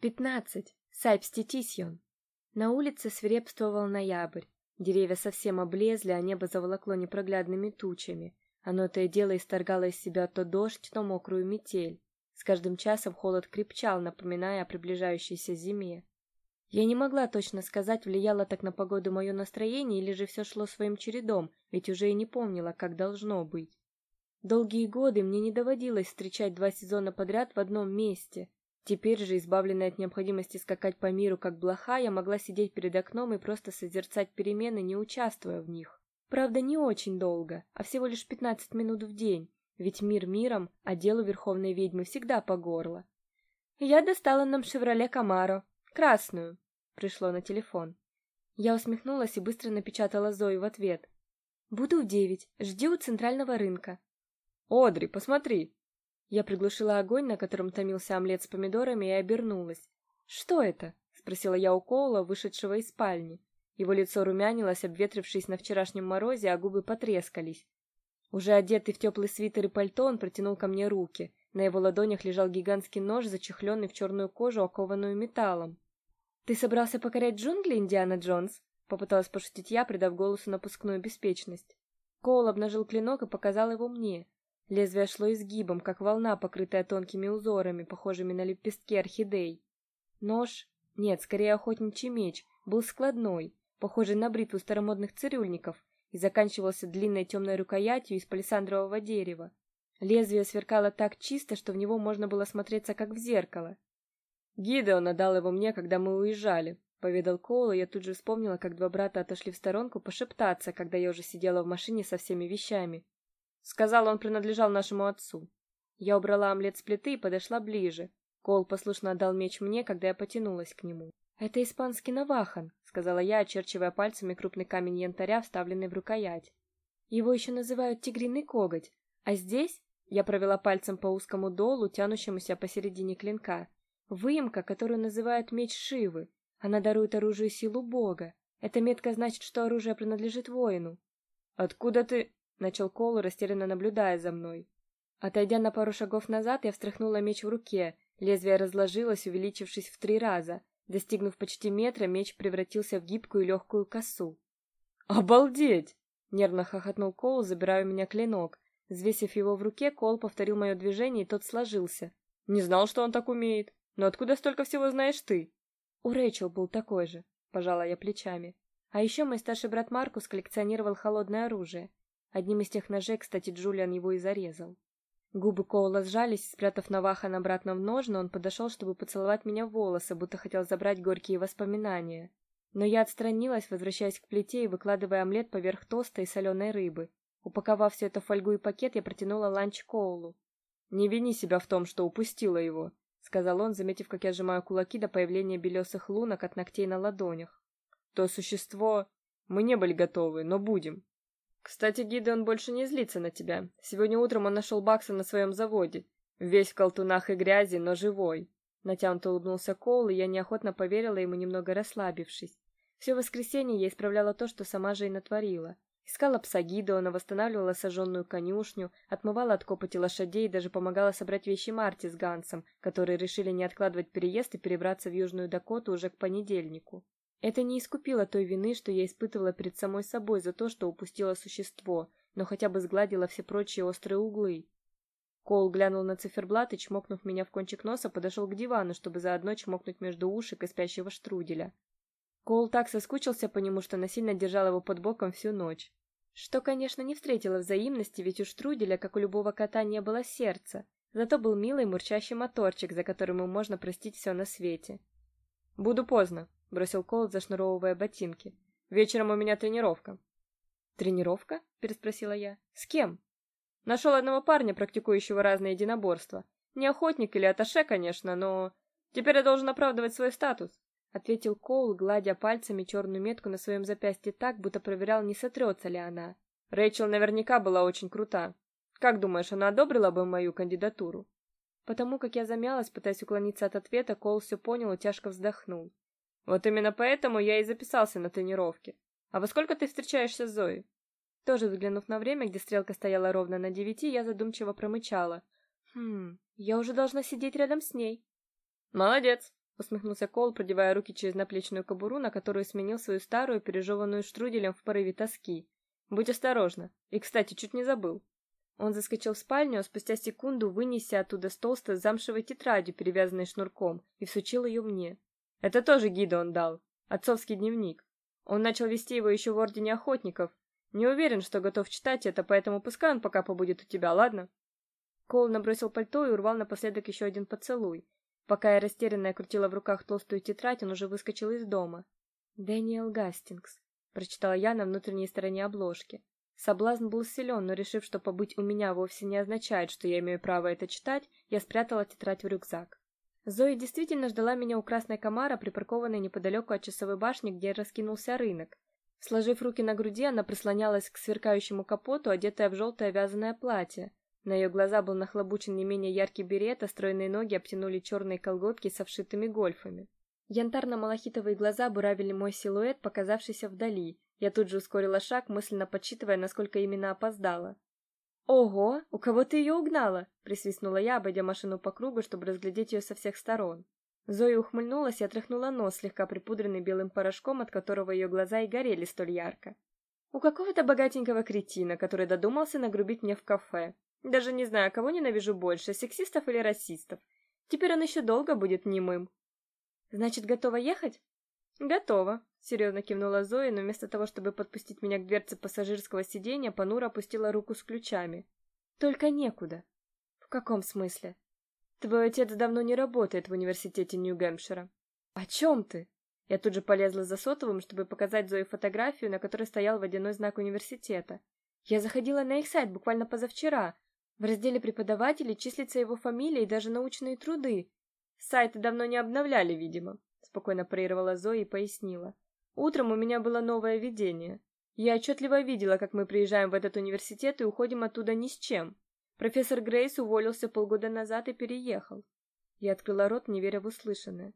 Пятнадцать. Сайпститисьон. На улице свирепствовал ноябрь. Деревья совсем облезли, а небо заволокло непроглядными тучами. Оно то и дело исторгало из себя то дождь, то мокрую метель. С каждым часом холод крепчал, напоминая о приближающейся зиме. Я не могла точно сказать, влияло так на погоду мое настроение или же все шло своим чередом, ведь уже и не помнила, как должно быть. Долгие годы мне не доводилось встречать два сезона подряд в одном месте. Теперь же, избавленная от необходимости скакать по миру как блоха, я могла сидеть перед окном и просто созерцать перемены, не участвуя в них. Правда, не очень долго, а всего лишь пятнадцать минут в день, ведь мир миром, а делу верховной ведьмы всегда по горло. Я достала нам «Шевроле Камаро», красную, пришло на телефон. Я усмехнулась и быстро напечатала Зои в ответ. Буду в девять. Жди у центрального рынка. Одри, посмотри, я приглушила огонь, на котором томился омлет с помидорами, и обернулась. "Что это?" спросила я у Коула, вышедшего из спальни. Его лицо румянилось, обветрившись на вчерашнем морозе, а губы потрескались. Уже одетый в теплый свитер и пальто, он протянул ко мне руки. На его ладонях лежал гигантский нож, зачехленный в черную кожу, окованную металлом. Ты собрался покорять джунгли, Индиана Джонс? попыталась пошутить я, придав голосу напускную беспечность. Коул обнажил клинок и показал его мне. Лезвие шло изгибом, как волна, покрытая тонкими узорами, похожими на лепестки орхидей. Нож, нет, скорее охотничий меч, был складной, похожий на бритву старомодных цирюльников, и заканчивался длинной темной рукоятью из палисандрового дерева. Лезвие сверкало так чисто, что в него можно было смотреться как в зеркало. Гидеон отдал его мне, когда мы уезжали, поведал Коул, и я тут же вспомнила, как два брата отошли в сторонку пошептаться, когда я уже сидела в машине со всеми вещами. Сказал, он принадлежал нашему отцу. Я убрала омлет с плиты и подошла ближе. Кол послушно отдал меч мне, когда я потянулась к нему. Это испанский навахан, сказала я, очерчивая пальцами крупный камень янтаря, вставленный в рукоять. Его еще называют тигриный коготь, а здесь я провела пальцем по узкому долу, тянущемуся посередине клинка. Выемка, которую называют меч Шивы. Она дарует оружию силу бога. Эта метка значит, что оружие принадлежит воину. Откуда ты? Начал Кол, растерянно наблюдая за мной. Отойдя на пару шагов назад, я встряхнула меч в руке. Лезвие разложилось, увеличившись в три раза. Достигнув почти метра, меч превратился в гибкую легкую косу. Обалдеть, нервно хохотнул Кол, забирая у меня клинок. Взвесив его в руке, Кол повторил мое движение, и тот сложился. Не знал, что он так умеет. Но откуда столько всего знаешь ты? У Рэйчел был такой же, пожала я плечами. А еще мой старший брат Маркус коллекционировал холодное оружие. Одним из тех ножей, кстати, Джулиан его и зарезал. Губы Коула сжались, спрятав Навахан обратно в ножны, он подошел, чтобы поцеловать меня в волосы, будто хотел забрать горькие воспоминания. Но я отстранилась, возвращаясь к плите и выкладывая омлет поверх тоста и соленой рыбы. Упаковав все это в фольгу и пакет, я протянула ланч Коулу. «Не вини себя в том, что упустила его», — сказал он, заметив, как я сжимаю кулаки до появления белесых лунок от ногтей на ладонях. «То существо... Мы не были готовы, но будем. Кстати, Гидеон больше не злится на тебя. Сегодня утром он нашел Бакса на своем заводе. Весь в колтунах и грязи, но живой. Натянуто улыбнулся Коул, и я неохотно поверила ему, немного расслабившись. Все воскресенье я исправляла то, что сама же и натворила. Искала пса Гидеона, восстанавливала сожженную конюшню, отмывала от копоти лошадей и даже помогала собрать вещи Марти с Гансом, которые решили не откладывать переезд и перебраться в Южную Дакоту уже к понедельнику. Это не искупило той вины, что я испытывала перед самой собой за то, что упустила существо, но хотя бы сгладило все прочие острые углы. Кол глянул на циферблат и, чмокнув меня в кончик носа, подошел к дивану, чтобы заодно чмокнуть между ушек и спящего штруделя. Кол так соскучился по нему, что насильно держал его под боком всю ночь. Что, конечно, не встретило взаимности, ведь у штруделя, как у любого кота, не было сердца. Зато был милый мурчащий моторчик, за которым ему можно простить все на свете. Буду поздно, бросил Колт, зашнуровывая ботинки. Вечером у меня тренировка. Тренировка? переспросила я. С кем? Нашел одного парня, практикующего разные единоборства. Не охотник или аташе, конечно, но теперь я должен оправдывать свой статус, ответил Коул, гладя пальцами черную метку на своем запястье так, будто проверял, не сотрется ли она. Рэйчел наверняка была очень крута. Как думаешь, она одобрила бы мою кандидатуру? Потому как я замялась, пытаясь уклониться от ответа, Коул все понял и тяжко вздохнул. Вот именно поэтому я и записался на тренировки. А во сколько ты встречаешься с Зоей? Тоже взглянув на время, где стрелка стояла ровно на девяти, я задумчиво промычала: "Хм, я уже должна сидеть рядом с ней". Молодец, усмехнулся Кол, продевая руки через наплечную кобуру, на которую сменил свою старую, пережеванную штруделем в порыве тоски. Будь осторожна. И, кстати, чуть не забыл. Он заскочил в спальню, а спустя секунду вынеся оттуда с толстой замшевой тетрадью, перевязанной шнурком, и всучил ее мне. Это тоже гида он дал. Отцовский дневник. Он начал вести его еще в Ордене Охотников. Не уверен, что готов читать это, поэтому пускай он пока побудет у тебя, ладно? Кол набросил пальто и урвал напоследок еще один поцелуй. Пока я растерянная крутила в руках толстую тетрадь, он уже выскочил из дома. Дэниел Гастингс, прочитала я на внутренней стороне обложки. Соблазн был силен, но решив, что побыть у меня вовсе не означает, что я имею право это читать, я спрятала тетрадь в рюкзак. Зои действительно ждала меня у Красной Комара, припаркованной неподалеку от часовой башни, где раскинулся рынок. Сложив руки на груди, она прислонялась к сверкающему капоту, одетая в желтое вязаное платье. На ее глаза был нахлобучен не менее яркий берет, а стройные ноги обтянули черные колготки со вшитыми гольфами. Янтарно-малахитовые глаза буравили мой силуэт, показавшийся вдали. Я тут же ускорила шаг, мысленно подсчитывая, насколько именно опоздала. Ого, у кого ты ее угнала? присвистнула я, обойдя машину по кругу, чтобы разглядеть ее со всех сторон. Зоя ухмыльнулась и отряхнула нос, слегка припудренный белым порошком, от которого ее глаза и горели столь ярко. У какого-то богатенького кретина, который додумался нагрубить мне в кафе. Даже не знаю, кого ненавижу больше, сексистов или расистов. Теперь он еще долго будет немым. Значит, готова ехать? Готова, серьезно кивнула Зоя, но вместо того, чтобы подпустить меня к дверце пассажирского сиденья, понуро опустила руку с ключами. Только некуда. В каком смысле? Твой отец давно не работает в университете Нью-Гэмпшира. О чем ты? Я тут же полезла за сотовым, чтобы показать Зое фотографию, на которой стоял водяной знак университета. Я заходила на их сайт буквально позавчера, в разделе преподавателей числится его фамилия и даже научные труды. Сайты давно не обновляли, видимо, спокойно прервала Зоя и пояснила. Утром у меня было новое видение. Я отчетливо видела, как мы приезжаем в этот университет и уходим оттуда ни с чем. Профессор Грейс уволился полгода назад и переехал. Я открыла рот, не веря в услышанное.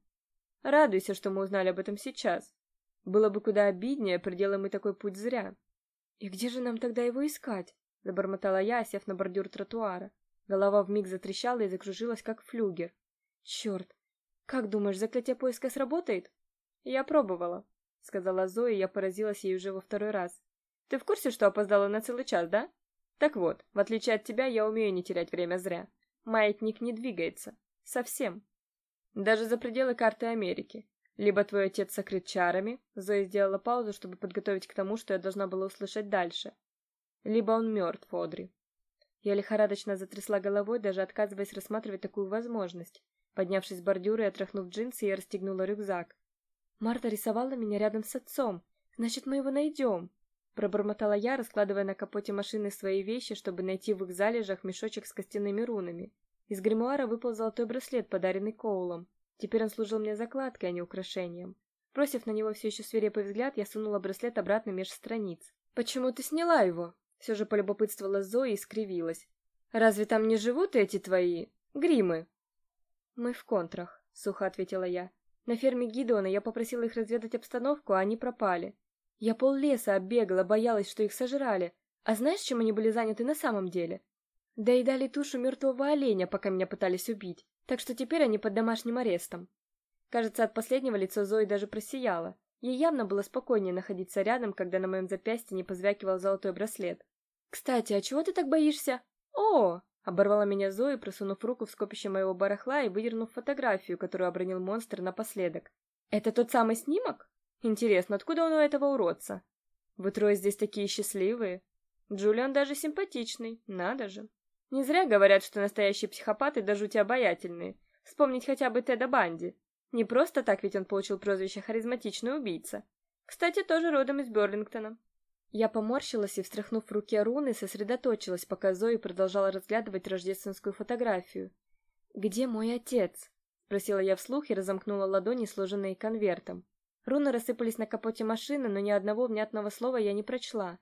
Радуйся, что мы узнали об этом сейчас. Было бы куда обиднее, проделаем мы такой путь зря. И где же нам тогда его искать? забормотала я, сев на бордюр тротуара. Голова вмиг затрещала и закружилась, как флюгер. Черт! Как думаешь, заклятие поиска сработает? Я пробовала, сказала Зоя, и я поразилась ей уже во второй раз. Ты в курсе, что опоздала на целый час, да? Так вот, в отличие от тебя, я умею не терять время зря. Маятник не двигается. Совсем. Даже за пределы карты Америки. Либо твой отец сокрыт чарами, Зоя сделала паузу, чтобы подготовить к тому, что я должна была услышать дальше либо он мертв, Одри. Я лихорадочно затрясла головой, даже отказываясь рассматривать такую возможность. Поднявшись с бордюра и отряхнув джинсы, я расстегнула рюкзак. Марта рисовала меня рядом с отцом. Значит, мы его найдем. Пробормотала я, раскладывая на капоте машины свои вещи, чтобы найти в их залежах мешочек с костяными рунами. Из гримуара выпал золотой браслет, подаренный Коулом. Теперь он служил мне закладкой, а не украшением. Бросив на него все еще свирепый взгляд, я сунула браслет обратно меж страниц. «Почему ты сняла его?» Все же полюбопытствовала Зоя и скривилась. Разве там не живут эти твои гримы? Мы в контрах, сухо ответила я. На ферме Гидеона я попросила их разведать обстановку, а они пропали. Я пол леса оббегала, боялась, что их сожрали. А знаешь, чем они были заняты на самом деле? Да и дали тушу мертвого оленя, пока меня пытались убить. Так что теперь они под домашним арестом. Кажется, от последнего лицо Зои даже просияло. Ей явно было спокойнее находиться рядом, когда на моем запястье не позвякивал золотой браслет. «Кстати, а чего ты так боишься?» «О!» — оборвала меня Зоя, просунув руку в скопище моего барахла и выдернув фотографию, которую обронил монстр напоследок. «Это тот самый снимок? Интересно, откуда он у этого уродца? Вы трое здесь такие счастливые. Джулиан даже симпатичный, надо же. Не зря говорят, что настоящие психопаты до жути обаятельные. Вспомнить хотя бы Теда Банди. Не просто так ведь он получил прозвище «харизматичный убийца». Кстати, тоже родом из Берлингтона. Я поморщилась и, встряхнув в руке руны, сосредоточилась, пока Зои продолжала разглядывать рождественскую фотографию. «Где мой отец?» — спросила я вслух и разомкнула ладони, сложенные конвертом. Руны рассыпались на капоте машины, но ни одного внятного слова я не прочла.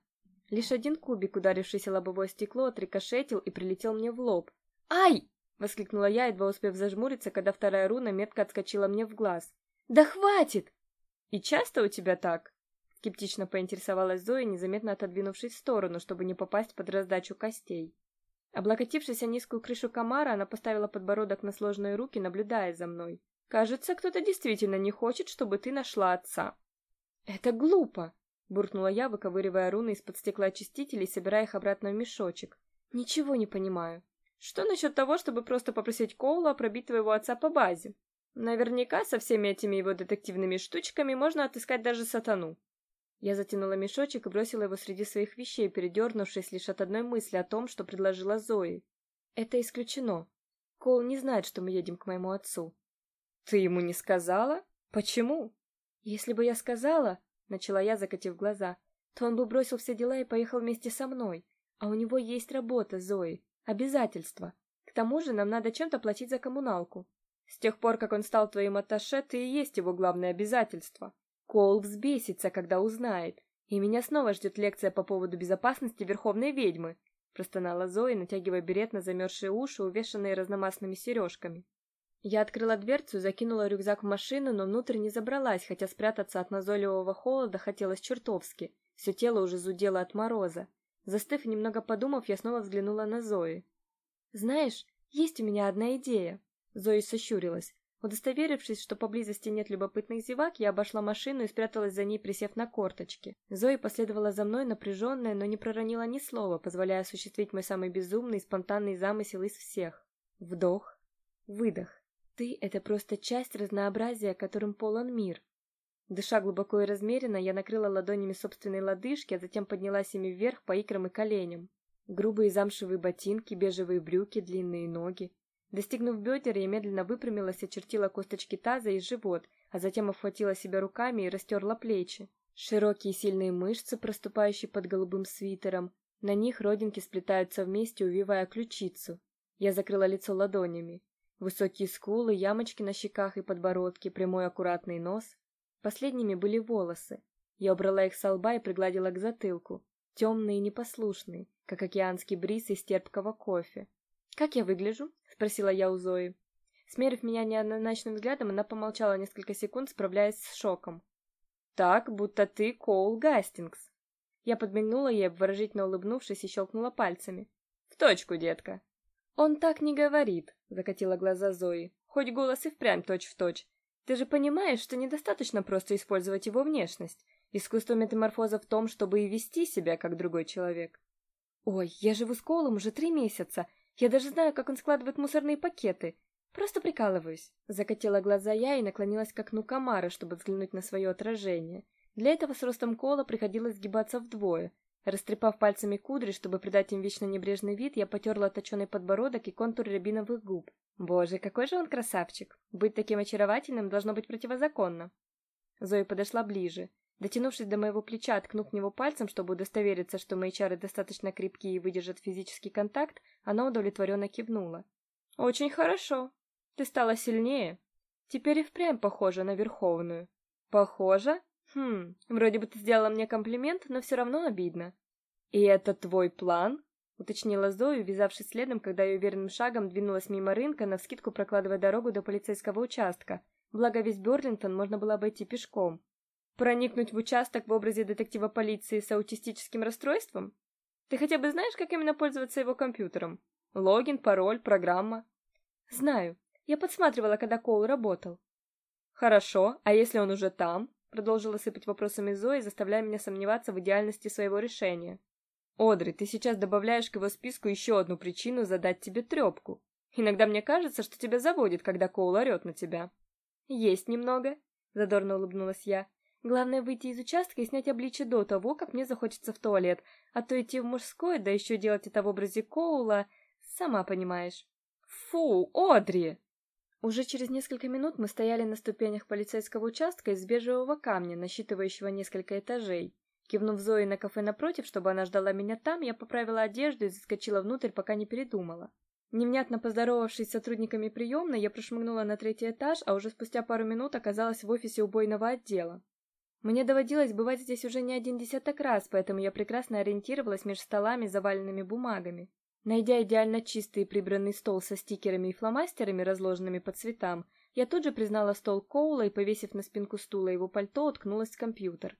Лишь один кубик, ударившийся лобовое стекло, отрикошетил и прилетел мне в лоб. «Ай!» воскликнула я, едва успев зажмуриться, когда вторая руна метко отскочила мне в глаз. Да хватит! И часто у тебя так? Скептично поинтересовалась Зоя, незаметно отодвинувшись в сторону, чтобы не попасть под раздачу костей. Облокотившись о низкую крышу комара, она поставила подбородок на сложные руки, наблюдая за мной. Кажется, кто-то действительно не хочет, чтобы ты нашла отца. Это глупо, буркнула я, выковыривая руны из-под стеклоочистителей и собирая их обратно в мешочек. Ничего не понимаю. Что насчет того, чтобы просто попросить Коула пробить твоего отца по базе? Наверняка со всеми этими его детективными штучками можно отыскать даже сатану. Я затянула мешочек и бросила его среди своих вещей, передернувшись лишь от одной мысли о том, что предложила Зои. Это исключено. Кол не знает, что мы едем к моему отцу. Ты ему не сказала? Почему? Если бы я сказала, начала я, закатив глаза, то он бы бросил все дела и поехал вместе со мной. А у него есть работа, Зои, обязательства. К тому же нам надо чем-то платить за коммуналку. С тех пор, как он стал твоим атташе, ты и есть его главное обязательство. Кол взбесится, когда узнает. И меня снова ждет лекция по поводу безопасности Верховной Ведьмы, простонала Зоя, натягивая берет на замерзшие уши, увешанные разномастными сережками. Я открыла дверцу, закинула рюкзак в машину, но внутрь не забралась, хотя спрятаться от назойливого холода хотелось чертовски. Все тело уже зудело от мороза. Застыв и немного подумав, я снова взглянула на Зои. Знаешь, есть у меня одна идея. Зои сощурилась. Удостоверившись, что поблизости нет любопытных зевак, я обошла машину и спряталась за ней, присев на корточки. Зои последовала за мной, напряженная, но не проронила ни слова, позволяя осуществить мой самый безумный и спонтанный замысел из всех. Вдох, выдох. Ты — это просто часть разнообразия, которым полон мир. Дыша глубоко и размеренно, я накрыла ладонями собственные лодыжки, а затем поднялась ими вверх по икрам и коленям. Грубые замшевые ботинки, бежевые брюки, длинные ноги. Достигнув бедер, я медленно выпрямилась, очертила косточки таза и живот, а затем обхватила себя руками и растерла плечи. Широкие сильные мышцы, проступающие под голубым свитером, на них родинки сплетаются вместе, увивая ключицу. Я закрыла лицо ладонями. Высокие скулы, ямочки на щеках и подбородке, прямой аккуратный нос. Последними были волосы. Я убрала их с лба и пригладила к затылку. Темные и непослушные, как океанский бриз из терпкого кофе. «Как я выгляжу?» — спросила я у Зои. Смерив меня неоднозначным взглядом, она помолчала несколько секунд, справляясь с шоком. «Так, будто ты Коул Гастингс». Я подмигнула ей, обворожительно улыбнувшись, и щелкнула пальцами. «В точку, детка». «Он так не говорит», — закатила глаза Зои. «Хоть голос и впрямь точь-в-точь. Ты же понимаешь, что недостаточно просто использовать его внешность. Искусство метаморфоза в том, чтобы и вести себя, как другой человек». «Ой, я живу с Колом уже три месяца. Я даже знаю, как он складывает мусорные пакеты. Просто прикалываюсь». Закатила глаза я и наклонилась к окну комара, чтобы взглянуть на свое отражение. Для этого с ростом Кола приходилось сгибаться вдвое — Растрепав пальцами кудри, чтобы придать им вечно небрежный вид, я потерла точеный подбородок и контур рябиновых губ. Боже, какой же он красавчик! Быть таким очаровательным должно быть противозаконно. Зоя подошла ближе. Дотянувшись до моего плеча, ткнув в него пальцем, чтобы удостовериться, что мои чары достаточно крепкие и выдержат физический контакт, она удовлетворенно кивнула. «Очень хорошо. Ты стала сильнее. Теперь и впрямь похожа на Верховную». «Похожа? Хм, вроде бы ты сделала мне комплимент, но все равно обидно. И это твой план? уточнила Зоя, ввязавшись следом, когда я уверенным шагом двинулась мимо рынка, навскидку прокладывая дорогу до полицейского участка. Благо весь Бёрлингтон можно было обойти пешком. Проникнуть в участок в образе детектива полиции с аутистическим расстройством? Ты хотя бы знаешь, как именно пользоваться его компьютером? Логин, пароль, программа? Знаю. Я подсматривала, когда Коул работал. Хорошо, а если он уже там? продолжила сыпать вопросами Зои, заставляя меня сомневаться в идеальности своего решения. Одри, ты сейчас добавляешь к его списку еще одну причину задать тебе трепку. Иногда мне кажется, что тебя заводит, когда Коул орет на тебя. Есть немного, задорно улыбнулась я. Главное выйти из участка и снять обличье до того, как мне захочется в туалет, а то идти в мужской, да еще делать это в образе Коула, сама понимаешь. Фу, Одри! Уже через несколько минут мы стояли на ступенях полицейского участка из бежевого камня, насчитывающего несколько этажей. Кивнув Зои на кафе напротив, чтобы она ждала меня там, я поправила одежду и заскочила внутрь, пока не передумала. Невнятно поздоровавшись с сотрудниками приемной, я прошмыгнула на третий этаж, а уже спустя пару минут оказалась в офисе убойного отдела. Мне доводилось бывать здесь уже не один десяток раз, поэтому я прекрасно ориентировалась между столами, заваленными бумагами. Найдя идеально чистый и прибранный стол со стикерами и фломастерами, разложенными по цветам, я тут же признала стол Коула и, повесив на спинку стула его пальто, уткнулась в компьютер.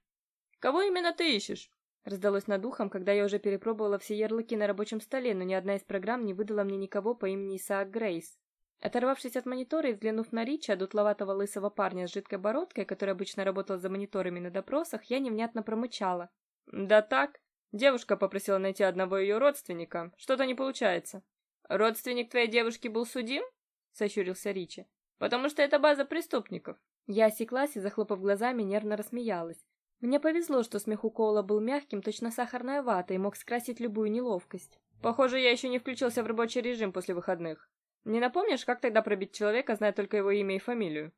«Кого именно ты ищешь?» Раздалось над ухом, когда я уже перепробовала все ярлыки на рабочем столе, но ни одна из программ не выдала мне никого по имени Исаак Грейс. Оторвавшись от монитора и взглянув на Рича, дутловатого лысого парня с жидкой бородкой, который обычно работал за мониторами на допросах, я невнятно промычала. «Да так. Девушка попросила найти одного ее родственника. Что-то не получается». «Родственник твоей девушки был судим?» — сощурился Ричи. «Потому что это база преступников». Я осеклась и, захлопав глазами, нервно рассмеялась. Мне повезло, что смех у Коула был мягким, точно сахарная вата, и мог скрасить любую неловкость. «Похоже, я еще не включился в рабочий режим после выходных. Не напомнишь, как тогда пробить человека, зная только его имя и фамилию?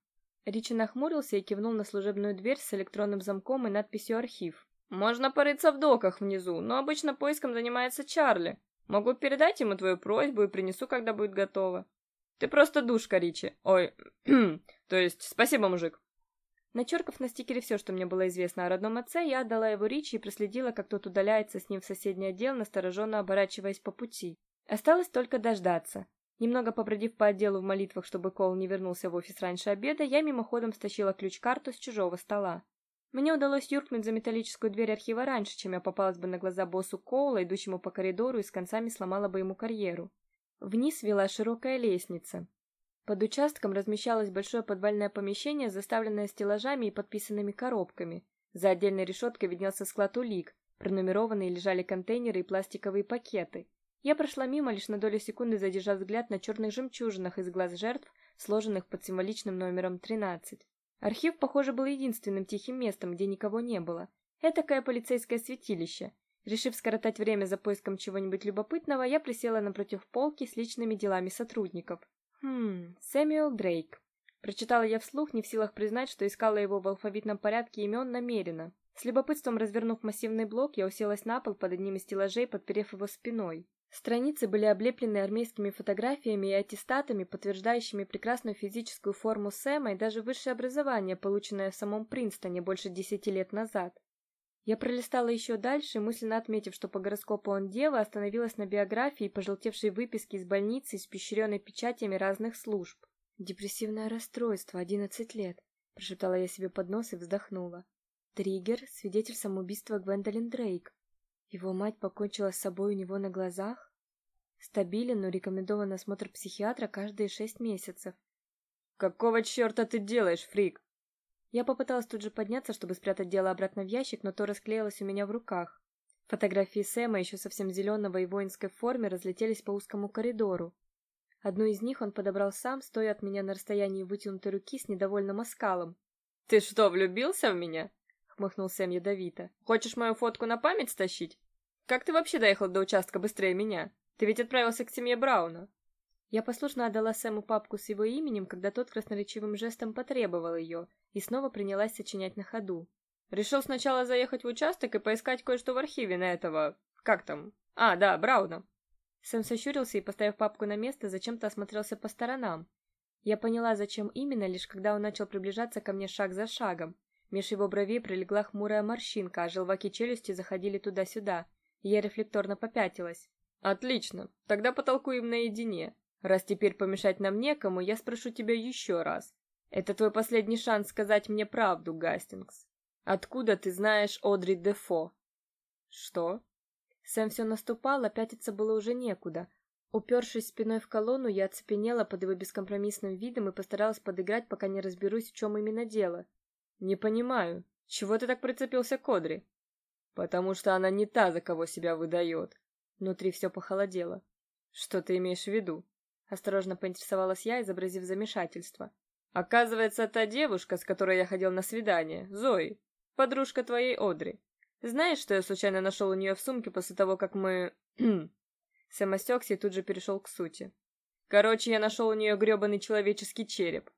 Ричи нахмурился и кивнул на служебную дверь с электронным замком и надписью «Архив». «Можно порыться в доках внизу, но обычно поиском занимается Чарли. Могу передать ему твою просьбу и принесу, когда будет готово. Ты просто душка, Ричи. Ой, то есть, спасибо, мужик». Начеркав на стикере все, что мне было известно о родном отце, я отдала его Ричи и проследила, как тот удаляется с ним в соседний отдел, настороженно оборачиваясь по пути. Осталось только дождаться. Немного побродив по отделу в молитвах, чтобы Кол не вернулся в офис раньше обеда, я мимоходом стащила ключ-карту с чужого стола. Мне удалось юркнуть за металлическую дверь архива раньше, чем я попалась бы на глаза боссу Коула, идущему по коридору и с концами сломала бы ему карьеру. Вниз вела широкая лестница. Под участком размещалось большое подвальное помещение, заставленное стеллажами и подписанными коробками. За отдельной решеткой виднелся склад улик, пронумерованные лежали контейнеры и пластиковые пакеты. Я прошла мимо, лишь на долю секунды задержав взгляд на черных жемчужинах из глаз жертв, сложенных под символичным номером 13. Архив, похоже, был единственным тихим местом, где никого не было. Этакое полицейское святилище. Решив скоротать время за поиском чего-нибудь любопытного, я присела напротив полки с личными делами сотрудников. Хм, Сэмюэл Дрейк. Прочитала я вслух, не в силах признать, что искала его в алфавитном порядке имен намеренно. С любопытством развернув массивный блок, я уселась на пол под одним из стеллажей, подперев его спиной. Страницы были облеплены армейскими фотографиями и аттестатами, подтверждающими прекрасную физическую форму Сэма и даже высшее образование, полученное в самом Принстоне больше десяти лет назад. Я пролистала еще дальше, мысленно отметив, что по гороскопу он дева, остановилась на биографии, пожелтевшей выписке из больницы, испещренной печатями разных служб. «Депрессивное расстройство, одиннадцать лет», — прошептала я себе под нос и вздохнула. «Триггер, свидетель самоубийства Гвендолин Дрейк. Его мать покончила с собой у него на глазах? Стабилен, но рекомендован осмотр психиатра каждые шесть месяцев. Какого черта ты делаешь, фрик? Я попыталась тут же подняться, чтобы спрятать дело обратно в ящик, но то расклеилось у меня в руках. Фотографии Сэма, еще совсем зеленого и воинской форме, разлетелись по узкому коридору. Одну из них он подобрал сам, стоя от меня на расстоянии вытянутой руки с недовольным оскалом. «Ты что, влюбился в меня?» — хмыкнул Сэм ядовито. «Хочешь мою фотку на память стащить?» Как ты вообще доехал до участка быстрее меня? Ты ведь отправился к семье Брауна. Я послушно отдала Сэму папку с его именем, когда тот красноречивым жестом потребовал ее, и снова принялась сочинять на ходу. Решил сначала заехать в участок и поискать кое-что в архиве на этого... Как там? А, да, Брауна. Сэм сощурился и, поставив папку на место, зачем-то осмотрелся по сторонам. Я поняла, зачем именно, лишь когда он начал приближаться ко мне шаг за шагом. Меж его бровей пролегла хмурая морщинка, а желваки челюсти заходили туда-сюда. Я рефлекторно попятилась. Отлично. Тогда потолкуем наедине. Раз теперь помешать нам некому, я спрошу тебя еще раз. Это твой последний шанс сказать мне правду, Гастингс. Откуда ты знаешь Одри Дефо? Что? Сэм все наступал, а пятиться было уже некуда. Упершись спиной в колонну, я оцепенела под его бескомпромиссным видом и постаралась подыграть, пока не разберусь, в чем именно дело. Не понимаю, чего ты так прицепился к Одри? Потому что она не та, за кого себя выдает. Внутри все похолодело. Что ты имеешь в виду? Осторожно поинтересовалась я, изобразив замешательство. Оказывается, та девушка, с которой я ходил на свидание, Зои, подружка твоей Одри. Знаешь, что я случайно нашел у нее в сумке после того, как мы... Сэм осекся и тут же перешел к сути. Короче, я нашел у нее гребаный человеческий череп.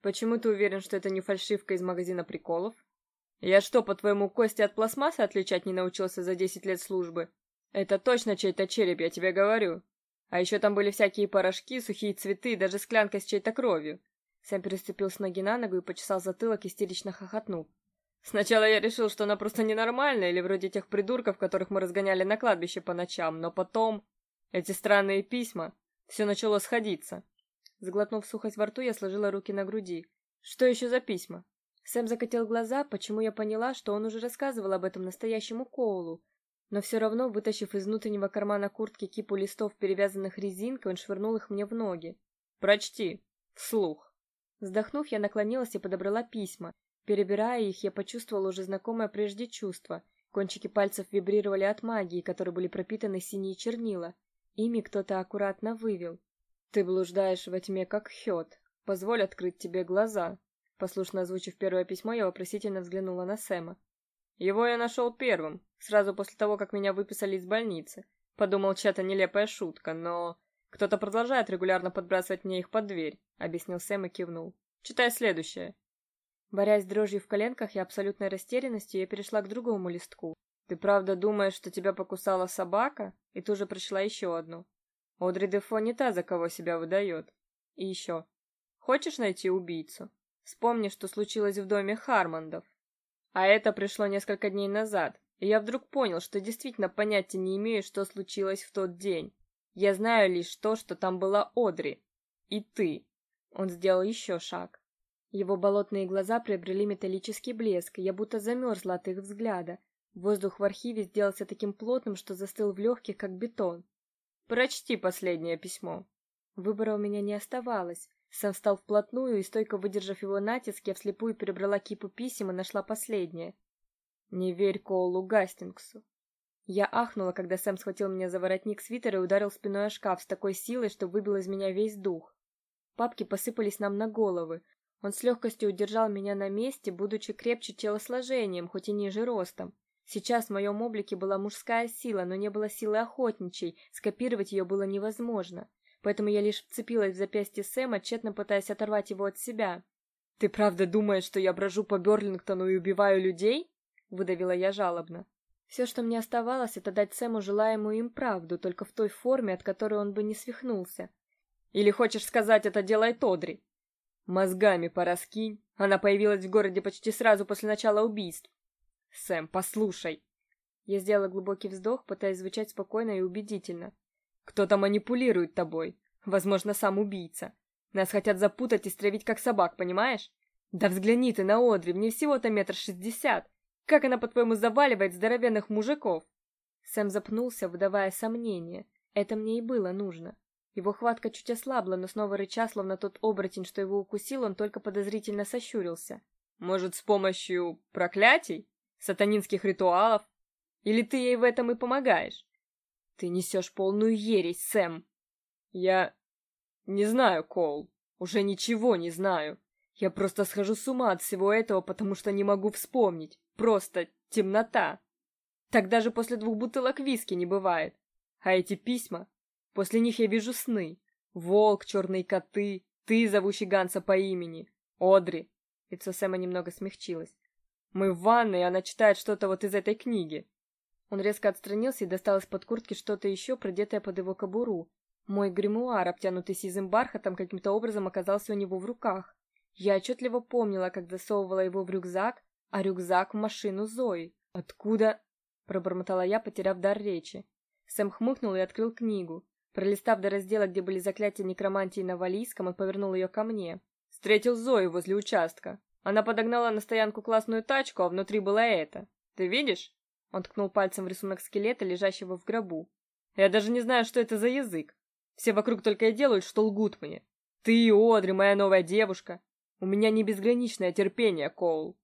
Почему ты уверен, что это не фальшивка из магазина приколов? Я что, по-твоему, кости от пластмассы отличать не научился за десять лет службы? Это точно чей-то череп, я тебе говорю. А еще там были всякие порошки, сухие цветы, даже склянка с чьей-то кровью. Сэм переступил с ноги на ногу и почесал затылок, истерично хохотнул. Сначала я решил, что она просто ненормальная, или вроде тех придурков, которых мы разгоняли на кладбище по ночам, но потом... Эти странные письма... Все начало сходиться. Сглотнув сухость во рту, я сложила руки на груди. Что еще за письма? Сэм закатил глаза, почему я поняла, что он уже рассказывал об этом настоящему Коулу. Но все равно, вытащив из внутреннего кармана куртки кипу листов, перевязанных резинкой, он швырнул их мне в ноги. Прочти. Вслух. Вздохнув, я наклонилась и подобрала письма. Перебирая их, я почувствовала уже знакомое прежде чувство. Кончики пальцев вибрировали от магии, которой были пропитаны синие чернила. Ими кто-то аккуратно вывел. «Ты блуждаешь во тьме, как хёд. Позволь открыть тебе глаза». Послушно озвучив первое письмо, я вопросительно взглянула на Сэма. «Его я нашел первым, сразу после того, как меня выписали из больницы. Подумал, чья-то нелепая шутка, но... Кто-то продолжает регулярно подбрасывать мне их под дверь», — объяснил Сэм и кивнул. «Читай следующее». Борясь с дрожью в коленках и абсолютной растерянностью, я перешла к другому листку. «Ты правда думаешь, что тебя покусала собака?» И тут же прочла еще одну. «Одри Дефо не та, за кого себя выдает». И еще. «Хочешь найти убийцу? Вспомни, что случилось в доме Хармондов. А это пришло несколько дней назад, и я вдруг понял, что действительно понятия не имею, что случилось в тот день. Я знаю лишь то, что там была Одри. И ты». Он сделал еще шаг. Его болотные глаза приобрели металлический блеск, и я будто замерзла от их взгляда. Воздух в архиве сделался таким плотным, что застыл в легких, как бетон. «Прочти последнее письмо». Выбора у меня не оставалось. Сам встал вплотную и, стойко выдержав его натиск, я вслепую перебрала кипу писем и нашла последнее. «Не верь Коулу Гастингсу». Я ахнула, когда Сэм схватил меня за воротник свитера и ударил спиной о шкаф с такой силой, что выбил из меня весь дух. Папки посыпались нам на головы, он с легкостью удержал меня на месте, будучи крепче телосложением, хоть и ниже ростом. Сейчас в моем облике была мужская сила, но не было силы охотничьей, скопировать ее было невозможно. Поэтому я лишь вцепилась в запястье Сэма, тщетно пытаясь оторвать его от себя. «Ты правда думаешь, что я брожу по Берлингтону и убиваю людей?» — выдавила я жалобно. Все, что мне оставалось, это дать Сэму желаемую им правду, только в той форме, от которой он бы не свихнулся. «Или хочешь сказать, это делает Одри?» Мозгами пораскинь. Она появилась в городе почти сразу после начала убийств. Сэм, послушай. Я сделала глубокий вздох, пытаясь звучать спокойно и убедительно. Кто-то манипулирует тобой. Возможно, сам убийца. Нас хотят запутать и стравить как собак, понимаешь? Да взгляни ты на Одри, мне всего-то метр шестьдесят. Как она, по-твоему, заваливает здоровенных мужиков? Сэм запнулся, выдавая сомнение. Это мне и было нужно. Его хватка чуть ослабла, но снова рыча, словно тот оборотень, что его укусил, он только подозрительно сощурился. «Может, с помощью проклятий? Сатанинских ритуалов? Или ты ей в этом и помогаешь?» «Ты несешь полную ересь, Сэм!» «Я... не знаю, Коул. Уже ничего не знаю. Я просто схожу с ума от всего этого, потому что не могу вспомнить. Просто темнота. Так даже после двух бутылок виски не бывает. А эти письма После них я вижу сны. Волк, черные коты, ты, зовущий Ганса по имени, Одри. Лицо Сэма немного смягчилось. Мы в ванной, и она читает что-то вот из этой книги. Он резко отстранился и достал из-под куртки что-то еще, продетое под его кобуру. Мой гримуар, обтянутый сизым бархатом, каким-то образом оказался у него в руках. Я отчетливо помнила, как засовывала его в рюкзак, а рюкзак в машину Зои. Откуда? пробормотала я, потеряв дар речи. Сэм хмыкнул и открыл книгу. Пролистав до раздела, где были заклятия некромантии на валийском, он повернул ее ко мне. Встретил Зою возле участка. Она подогнала на стоянку классную тачку, а внутри было это. Ты видишь? Он ткнул пальцем в рисунок скелета, лежащего в гробу. Я даже не знаю, что это за язык. Все вокруг только и делают, что лгут мне. Ты, Одри, моя новая девушка. У меня не безграничное терпение, Коул.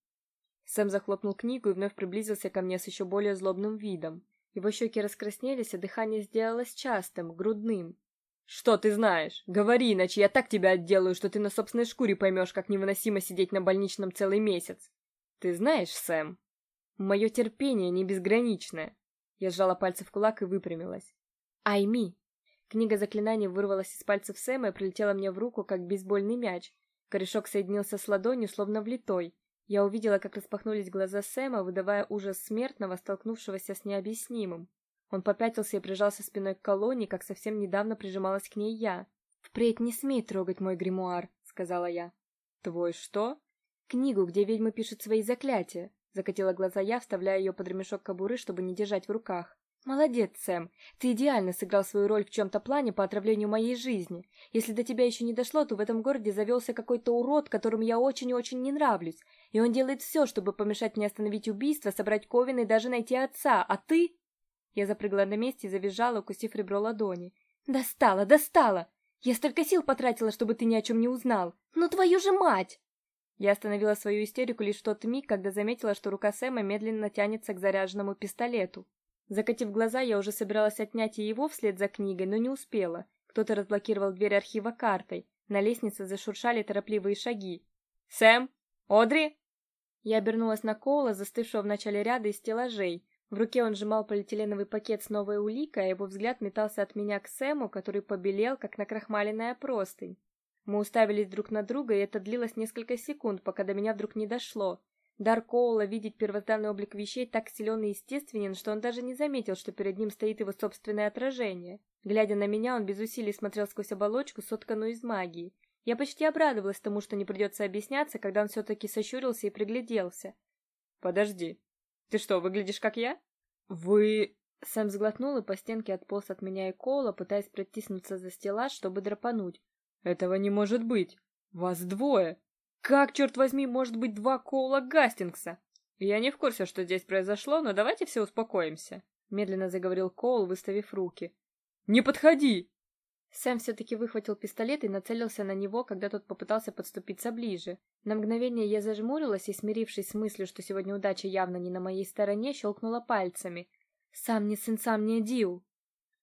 Сэм захлопнул книгу и вновь приблизился ко мне с еще более злобным видом. Его щеки раскраснелись, а дыхание сделалось частым, грудным. «Что ты знаешь? Говори, иначе я так тебя отделаю, что ты на собственной шкуре поймешь, как невыносимо сидеть на больничном целый месяц. Ты знаешь, Сэм, мое терпение не безграничное». Я сжала пальцы в кулак и выпрямилась. «Айми!» Книга заклинаний вырвалась из пальцев Сэма и прилетела мне в руку, как бейсбольный мяч. Корешок соединился с ладонью, словно влитой. Я увидела, как распахнулись глаза Сэма, выдавая ужас смертного, столкнувшегося с необъяснимым. Он попятился и прижался спиной к колонне, как совсем недавно прижималась к ней я. «Впредь не смей трогать мой гримуар», — сказала я. «Твой что?» «Книгу, где ведьмы пишут свои заклятия», — закатила глаза я, вставляя ее под ремешок кобуры, чтобы не держать в руках. Молодец, Сэм. Ты идеально сыграл свою роль в чем-то плане по отравлению моей жизни. Если до тебя еще не дошло, то в этом городе завелся какой-то урод, которому я очень и очень не нравлюсь. И он делает все, чтобы помешать мне остановить убийство, собрать Ковина и даже найти отца. А ты... Я запрыгала на месте и завизжала, укусив ребро ладони. «Достала, достала!» Я столько сил потратила, чтобы ты ни о чем не узнал. Ну твою же мать! Я остановила свою истерику лишь в тот миг, когда заметила, что рука Сэма медленно тянется к заряженному пистолету. Закатив глаза, я уже собиралась отнять его вслед за книгой, но не успела. Кто-то разблокировал дверь архива картой. На лестнице зашуршали торопливые шаги. «Сэм! Одри!» Я обернулась на Коула, застывшего в начале ряда из стеллажей. В руке он сжимал полиэтиленовый пакет с новой уликой, а его взгляд метался от меня к Сэму, который побелел, как накрахмаленная простынь. Мы уставились друг на друга, и это длилось несколько секунд, пока до меня вдруг не дошло. Дар Коула видеть первозданный облик вещей так силен и естественен, что он даже не заметил, что перед ним стоит его собственное отражение. Глядя на меня, он без усилий смотрел сквозь оболочку, сотканную из магии. Я почти обрадовалась тому, что не придется объясняться, когда он все-таки сощурился и пригляделся. «Подожди, ты что, выглядишь как я?» «Вы...» Сэм сглотнул и по стенке отполз от меня и Коула, пытаясь протиснуться за стеллаж, чтобы драпануть. «Этого не может быть! Вас двое!» Как, черт возьми, может быть два Коула Гастингса? Я не в курсе, что здесь произошло, но давайте все успокоимся, медленно заговорил Коул, выставив руки. Не подходи. Сэм все-таки выхватил пистолет и нацелился на него, когда тот попытался подступиться ближе. На мгновение я зажмурилась и, смирившись с мыслью, что сегодня удача явно не на моей стороне, щелкнула пальцами. «Сам не сын, сам не Дил!»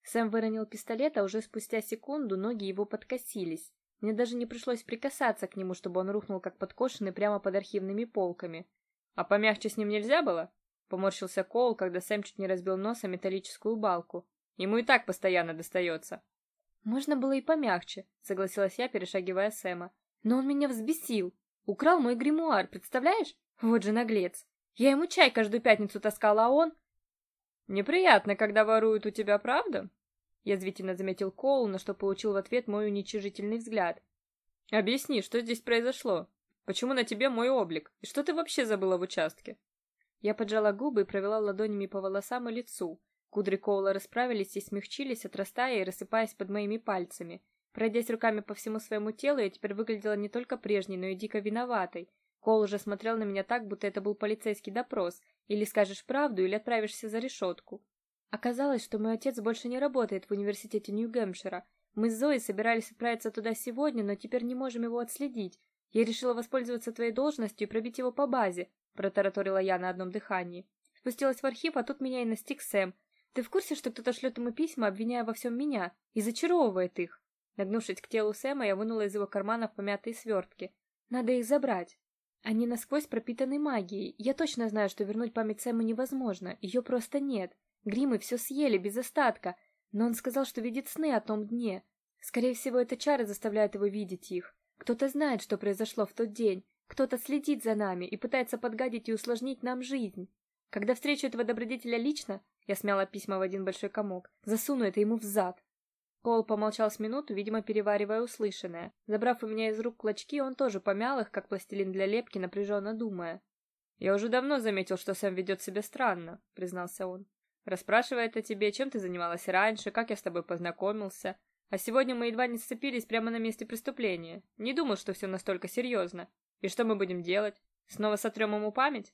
Сэм выронил пистолет, а уже спустя секунду ноги его подкосились. Мне даже не пришлось прикасаться к нему, чтобы он рухнул как подкошенный прямо под архивными полками. А помягче с ним нельзя было? Поморщился Коул, когда Сэм чуть не разбил нос о металлическую балку. Ему и так постоянно достается. Можно было и помягче, согласилась я, перешагивая Сэма. Но он меня взбесил. Украл мой гримуар, представляешь? Вот же наглец. Я ему чай каждую пятницу таскала, а он... Неприятно, когда воруют у тебя, правда? язвительно заметил Коул, на что получил в ответ мой уничижительный взгляд. Объясни, что здесь произошло? Почему на тебе мой облик? И что ты вообще забыла в участке? Я поджала губы и провела ладонями по волосам и лицу. Кудри Коула расправились и смягчились, отрастая и рассыпаясь под моими пальцами. Пройдясь руками по всему своему телу, я теперь выглядела не только прежней, но и дико виноватой. Коул уже смотрел на меня так, будто это был полицейский допрос. Или скажешь правду, или отправишься за решетку. Оказалось, что мой отец больше не работает в университете Нью-Гэмпшира. Мы с Зоей собирались отправиться туда сегодня, но теперь не можем его отследить. Я решила воспользоваться твоей должностью и пробить его по базе, протараторила я на одном дыхании. Спустилась в архив, а тут меня и настиг Сэм. Ты в курсе, что кто-то шлет ему письма, обвиняя во всем меня, и зачаровывает их? Нагнувшись к телу Сэма, я вынула из его карманов помятые свертки. Надо их забрать. Они насквозь пропитаны магией. Я точно знаю, что вернуть память Сэма невозможно, ее просто нет. Гримы все съели без остатка, но он сказал, что видит сны о том дне. Скорее всего, это чары заставляют его видеть их. Кто-то знает, что произошло в тот день, кто-то следит за нами и пытается подгадить и усложнить нам жизнь. Когда встречу этого добродетеля лично, я смяла письма в один большой комок, засуну это ему в зад. Кол помолчал с минуту, видимо, переваривая услышанное. Забрав у меня из рук клочки, он тоже помял их, как пластилин для лепки, напряженно думая. «Я уже давно заметил, что Сэм ведет себя странно», — признался он. Расспрашивает о тебе, чем ты занималась раньше, как я с тобой познакомился. А сегодня мы едва не сцепились прямо на месте преступления. Не думал, что все настолько серьезно. И что мы будем делать? Снова сотрем ему память?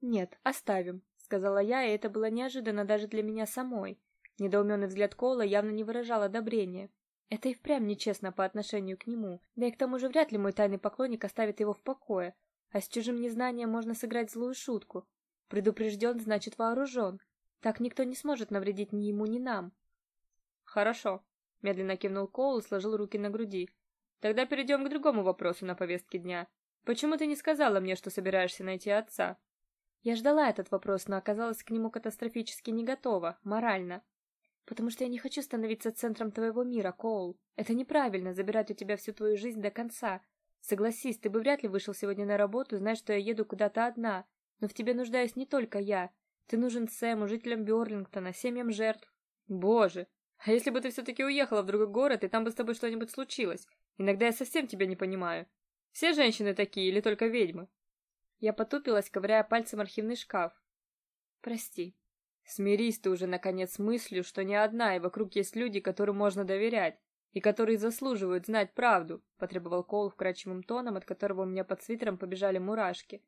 Нет, оставим, сказала я, и это было неожиданно даже для меня самой. Недоуменный взгляд Кола явно не выражал одобрения. Это и впрямь нечестно по отношению к нему. Да и к тому же вряд ли мой тайный поклонник оставит его в покое. А с чужим незнанием можно сыграть злую шутку. Предупрежден, значит вооружен. Так никто не сможет навредить ни ему, ни нам. Хорошо, медленно кивнул Коул и сложил руки на груди. Тогда перейдем к другому вопросу на повестке дня. Почему ты не сказала мне, что собираешься найти отца? Я ждала этот вопрос, но оказалась к нему катастрофически не готова, морально. Потому что я не хочу становиться центром твоего мира, Коул. Это неправильно забирать у тебя всю твою жизнь до конца. Согласись, ты бы вряд ли вышел сегодня на работу, зная, что я еду куда-то одна. Но в тебе нуждаюсь не только я. Ты нужен Сэму, жителям Бёрлингтона, семьям жертв. Боже, а если бы ты все-таки уехала в другой город, и там бы с тобой что-нибудь случилось? Иногда я совсем тебя не понимаю. Все женщины такие или только ведьмы? Я потупилась, ковыряя пальцем архивный шкаф. Прости. Смирись ты уже, наконец, с мыслью, что не одна, и вокруг есть люди, которым можно доверять, и которые заслуживают знать правду, потребовал Коул вкрадчивым тоном, от которого у меня под свитером побежали мурашки.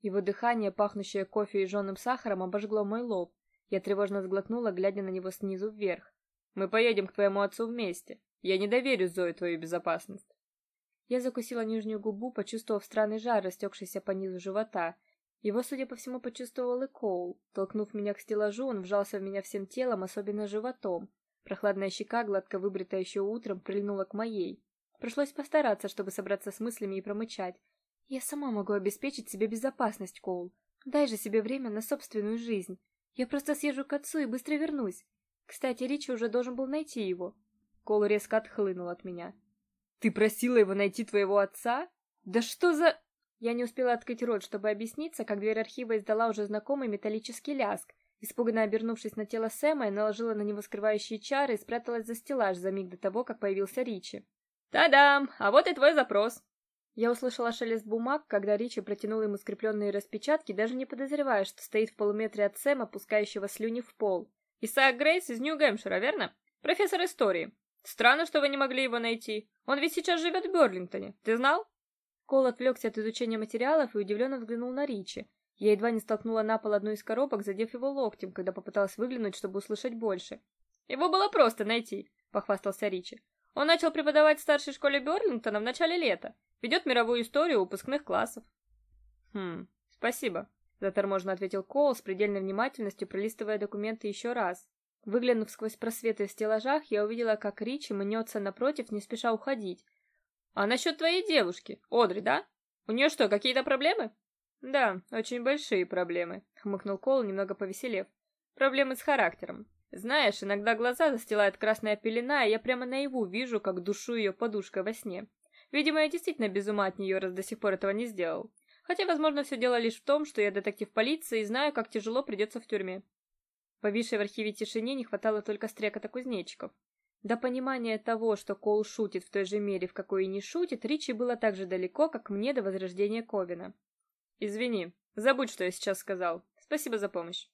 Его дыхание, пахнущее кофе и жженым сахаром, обожгло мой лоб. Я тревожно сглотнула, глядя на него снизу вверх. Мы поедем к твоему отцу вместе. Я не доверю Зое твою безопасность. Я закусила нижнюю губу, почувствовав странный жар, растекшийся по низу живота. Его, судя по всему, почувствовал и Коул. Толкнув меня к стеллажу, он вжался в меня всем телом, особенно животом. Прохладная щека, гладко выбритая еще утром, прильнула к моей. Пришлось постараться, чтобы собраться с мыслями и промычать. Я сама могу обеспечить себе безопасность, Коул. Дай же себе время на собственную жизнь. Я просто съезжу к отцу и быстро вернусь. Кстати, Ричи уже должен был найти его. Коул резко отхлынул от меня. Ты просила его найти твоего отца? Да что за... Я не успела открыть рот, чтобы объясниться, как дверь архива издала уже знакомый металлический лязг. Испуганно обернувшись на тело Сэма, я наложила на него скрывающие чары и спряталась за стеллаж за миг до того, как появился Ричи. «Та-дам! А вот и твой запрос!» Я услышала шелест бумаг, когда Ричи протянул ему скрепленные распечатки, даже не подозревая, что стоит в полуметре от Сэма, пускающего слюни в пол. «Исаак Грейс из Нью-Гэмпшира, верно? Профессор истории. Странно, что вы не могли его найти. Он ведь сейчас живет в Берлингтоне. Ты знал?» Кол отвлекся от изучения материалов и удивленно взглянул на Ричи. Я едва не столкнула на пол одну из коробок, задев его локтем, когда попыталась выглянуть, чтобы услышать больше. «Его было просто найти», — похвастался Ричи. Он начал преподавать в старшей школе Берлингтона в начале лета. Ведет мировую историю выпускных классов. Хм, спасибо, заторможенно ответил Коул с предельной внимательностью, пролистывая документы еще раз. Выглянув сквозь просветы в стеллажах, я увидела, как Ричи мнется напротив, не спеша уходить. А насчет твоей девушки, Одри, да? У нее что, какие-то проблемы? Да, очень большие проблемы, хмыкнул Коул, немного повеселев. Проблемы с характером. Знаешь, иногда глаза застилает красная пелена, и я прямо наяву вижу, как душу ее подушкой во сне. Видимо, я действительно без ума от нее, раз до сих пор этого не сделал. Хотя, возможно, все дело лишь в том, что я детектив полиции и знаю, как тяжело придется в тюрьме. Повисшей в архиве тишине не хватало только стрекота кузнечиков. До понимания того, что Кол шутит в той же мере, в какой и не шутит, Ричи было так же далеко, как мне до возрождения Ковина. «Извини, забудь, что я сейчас сказал. Спасибо за помощь».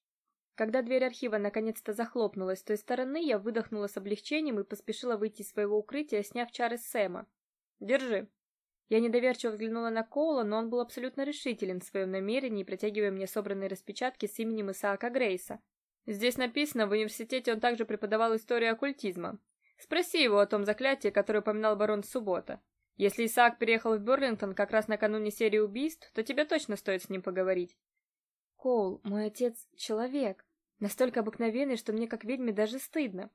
Когда дверь архива наконец-то захлопнулась с той стороны, я выдохнула с облегчением и поспешила выйти из своего укрытия, сняв чары Сэма. «Держи». Я недоверчиво взглянула на Коула, но он был абсолютно решителен в своем намерении, протягивая мне собранные распечатки с именем Исаака Грейса. Здесь написано, в университете он также преподавал историю оккультизма. Спроси его о том заклятии, которое упоминал барон Суббота. Если Исаак переехал в Берлингтон как раз накануне серии убийств, то тебе точно стоит с ним поговорить. Коул, мой отец — человек. Настолько обыкновенный, что мне как ведьме даже стыдно.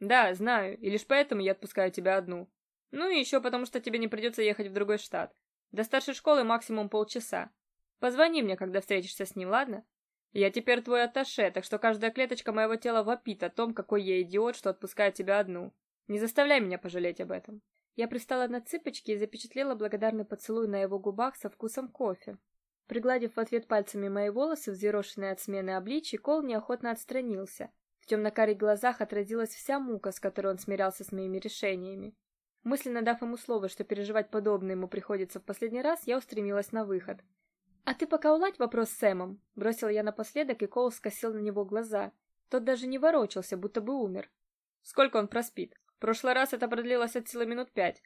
Да, знаю, и лишь поэтому я отпускаю тебя одну. Ну и еще потому, что тебе не придется ехать в другой штат. До старшей школы максимум полчаса. Позвони мне, когда встретишься с ним, ладно? Я теперь твой атташе, так что каждая клеточка моего тела вопит о том, какой я идиот, что отпускаю тебя одну. Не заставляй меня пожалеть об этом. Я пристала на цыпочки и запечатлела благодарный поцелуй на его губах со вкусом кофе. Пригладив в ответ пальцами мои волосы, взъерошенные от смены обличий, Кол неохотно отстранился. В темно-карих глазах отразилась вся мука, с которой он смирялся с моими решениями. Мысленно дав ему слово, что переживать подобное ему приходится в последний раз, я устремилась на выход. «А ты пока уладь вопрос с Сэмом», — бросила я напоследок, и Кол скосил на него глаза. Тот даже не ворочался, будто бы умер. «Сколько он проспит? Прошлый раз это продлилось от силы минут пять».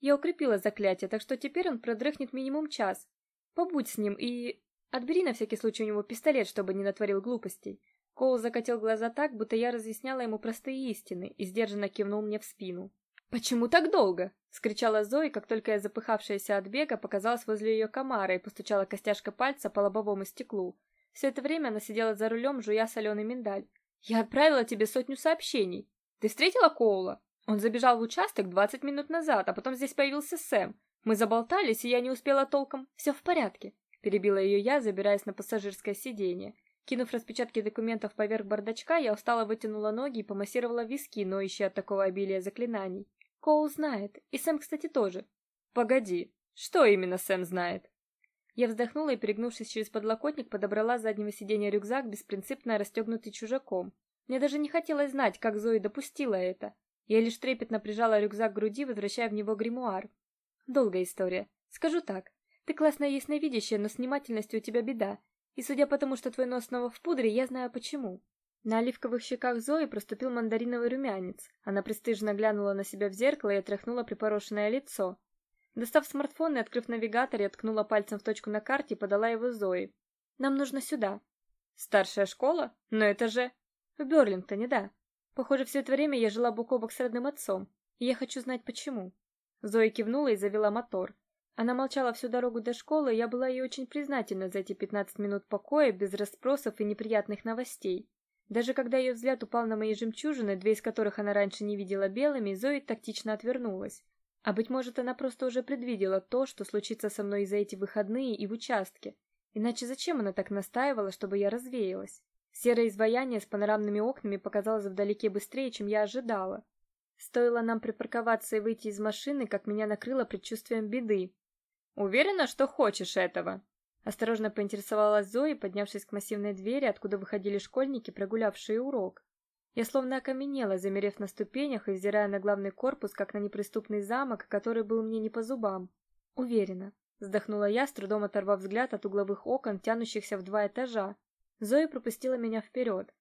Я укрепила заклятие, так что теперь он продрыхнет минимум час, Побудь с ним и... Отбери на всякий случай у него пистолет, чтобы не натворил глупостей. Коул закатил глаза так, будто я разъясняла ему простые истины, и сдержанно кивнул мне в спину. «Почему так долго?» — скричала Зои, как только я, запыхавшаяся от бега, показалась возле ее комара и постучала костяшкой пальца по лобовому стеклу. Все это время она сидела за рулем, жуя соленый миндаль. «Я отправила тебе сотню сообщений. Ты встретила Коула? Он забежал в участок двадцать минут назад, а потом здесь появился Сэм. Мы заболтались, и я не успела толком. Все в порядке, перебила ее я, забираясь на пассажирское сиденье. Кинув распечатки документов поверх бардачка, я устало вытянула ноги и помассировала виски, ноющие от такого обилия заклинаний. Коул знает, и Сэм, кстати, тоже. Погоди, что именно Сэм знает? Я вздохнула и, перегнувшись через подлокотник, подобрала с заднего сиденья рюкзак, беспринципно расстегнутый чужаком. Мне даже не хотелось знать, как Зои допустила это. Я лишь трепетно прижала рюкзак к груди, возвращая в него гримуар. Долгая история. Скажу так. Ты классная ясновидящая, но с внимательностью у тебя беда. И судя по тому, что твой нос снова в пудре, я знаю почему. На оливковых щеках Зои проступил мандариновый румянец. Она пристыженно глянула на себя в зеркало и отряхнула припорошенное лицо. Достав смартфон и открыв навигатор, я ткнула пальцем в точку на карте и подала его Зои. Нам нужно сюда. Старшая школа? Но это же в Берлингтоне, да. Похоже, все это время я жила бок о бок с родным отцом. И я хочу знать почему. Зоя кивнула и завела мотор. Она молчала всю дорогу до школы, и я была ей очень признательна за эти 15 минут покоя без расспросов и неприятных новостей. Даже когда ее взгляд упал на мои жемчужины, две из которых она раньше не видела белыми, Зоя тактично отвернулась. А быть может, она просто уже предвидела то, что случится со мной за эти выходные и в участке. Иначе зачем она так настаивала, чтобы я развеялась? Серое изваяние с панорамными окнами показалось вдалеке быстрее, чем я ожидала. Стоило нам припарковаться и выйти из машины, как меня накрыло предчувствием беды. Уверена, что хочешь этого? Осторожно поинтересовалась Зоя, поднявшись к массивной двери, откуда выходили школьники, прогулявшие урок. Я словно окаменела, замерев на ступенях и взирая на главный корпус, как на неприступный замок, который был мне не по зубам. Уверена, вздохнула я, с трудом оторвав взгляд от угловых окон, тянущихся в два этажа. Зоя пропустила меня вперед.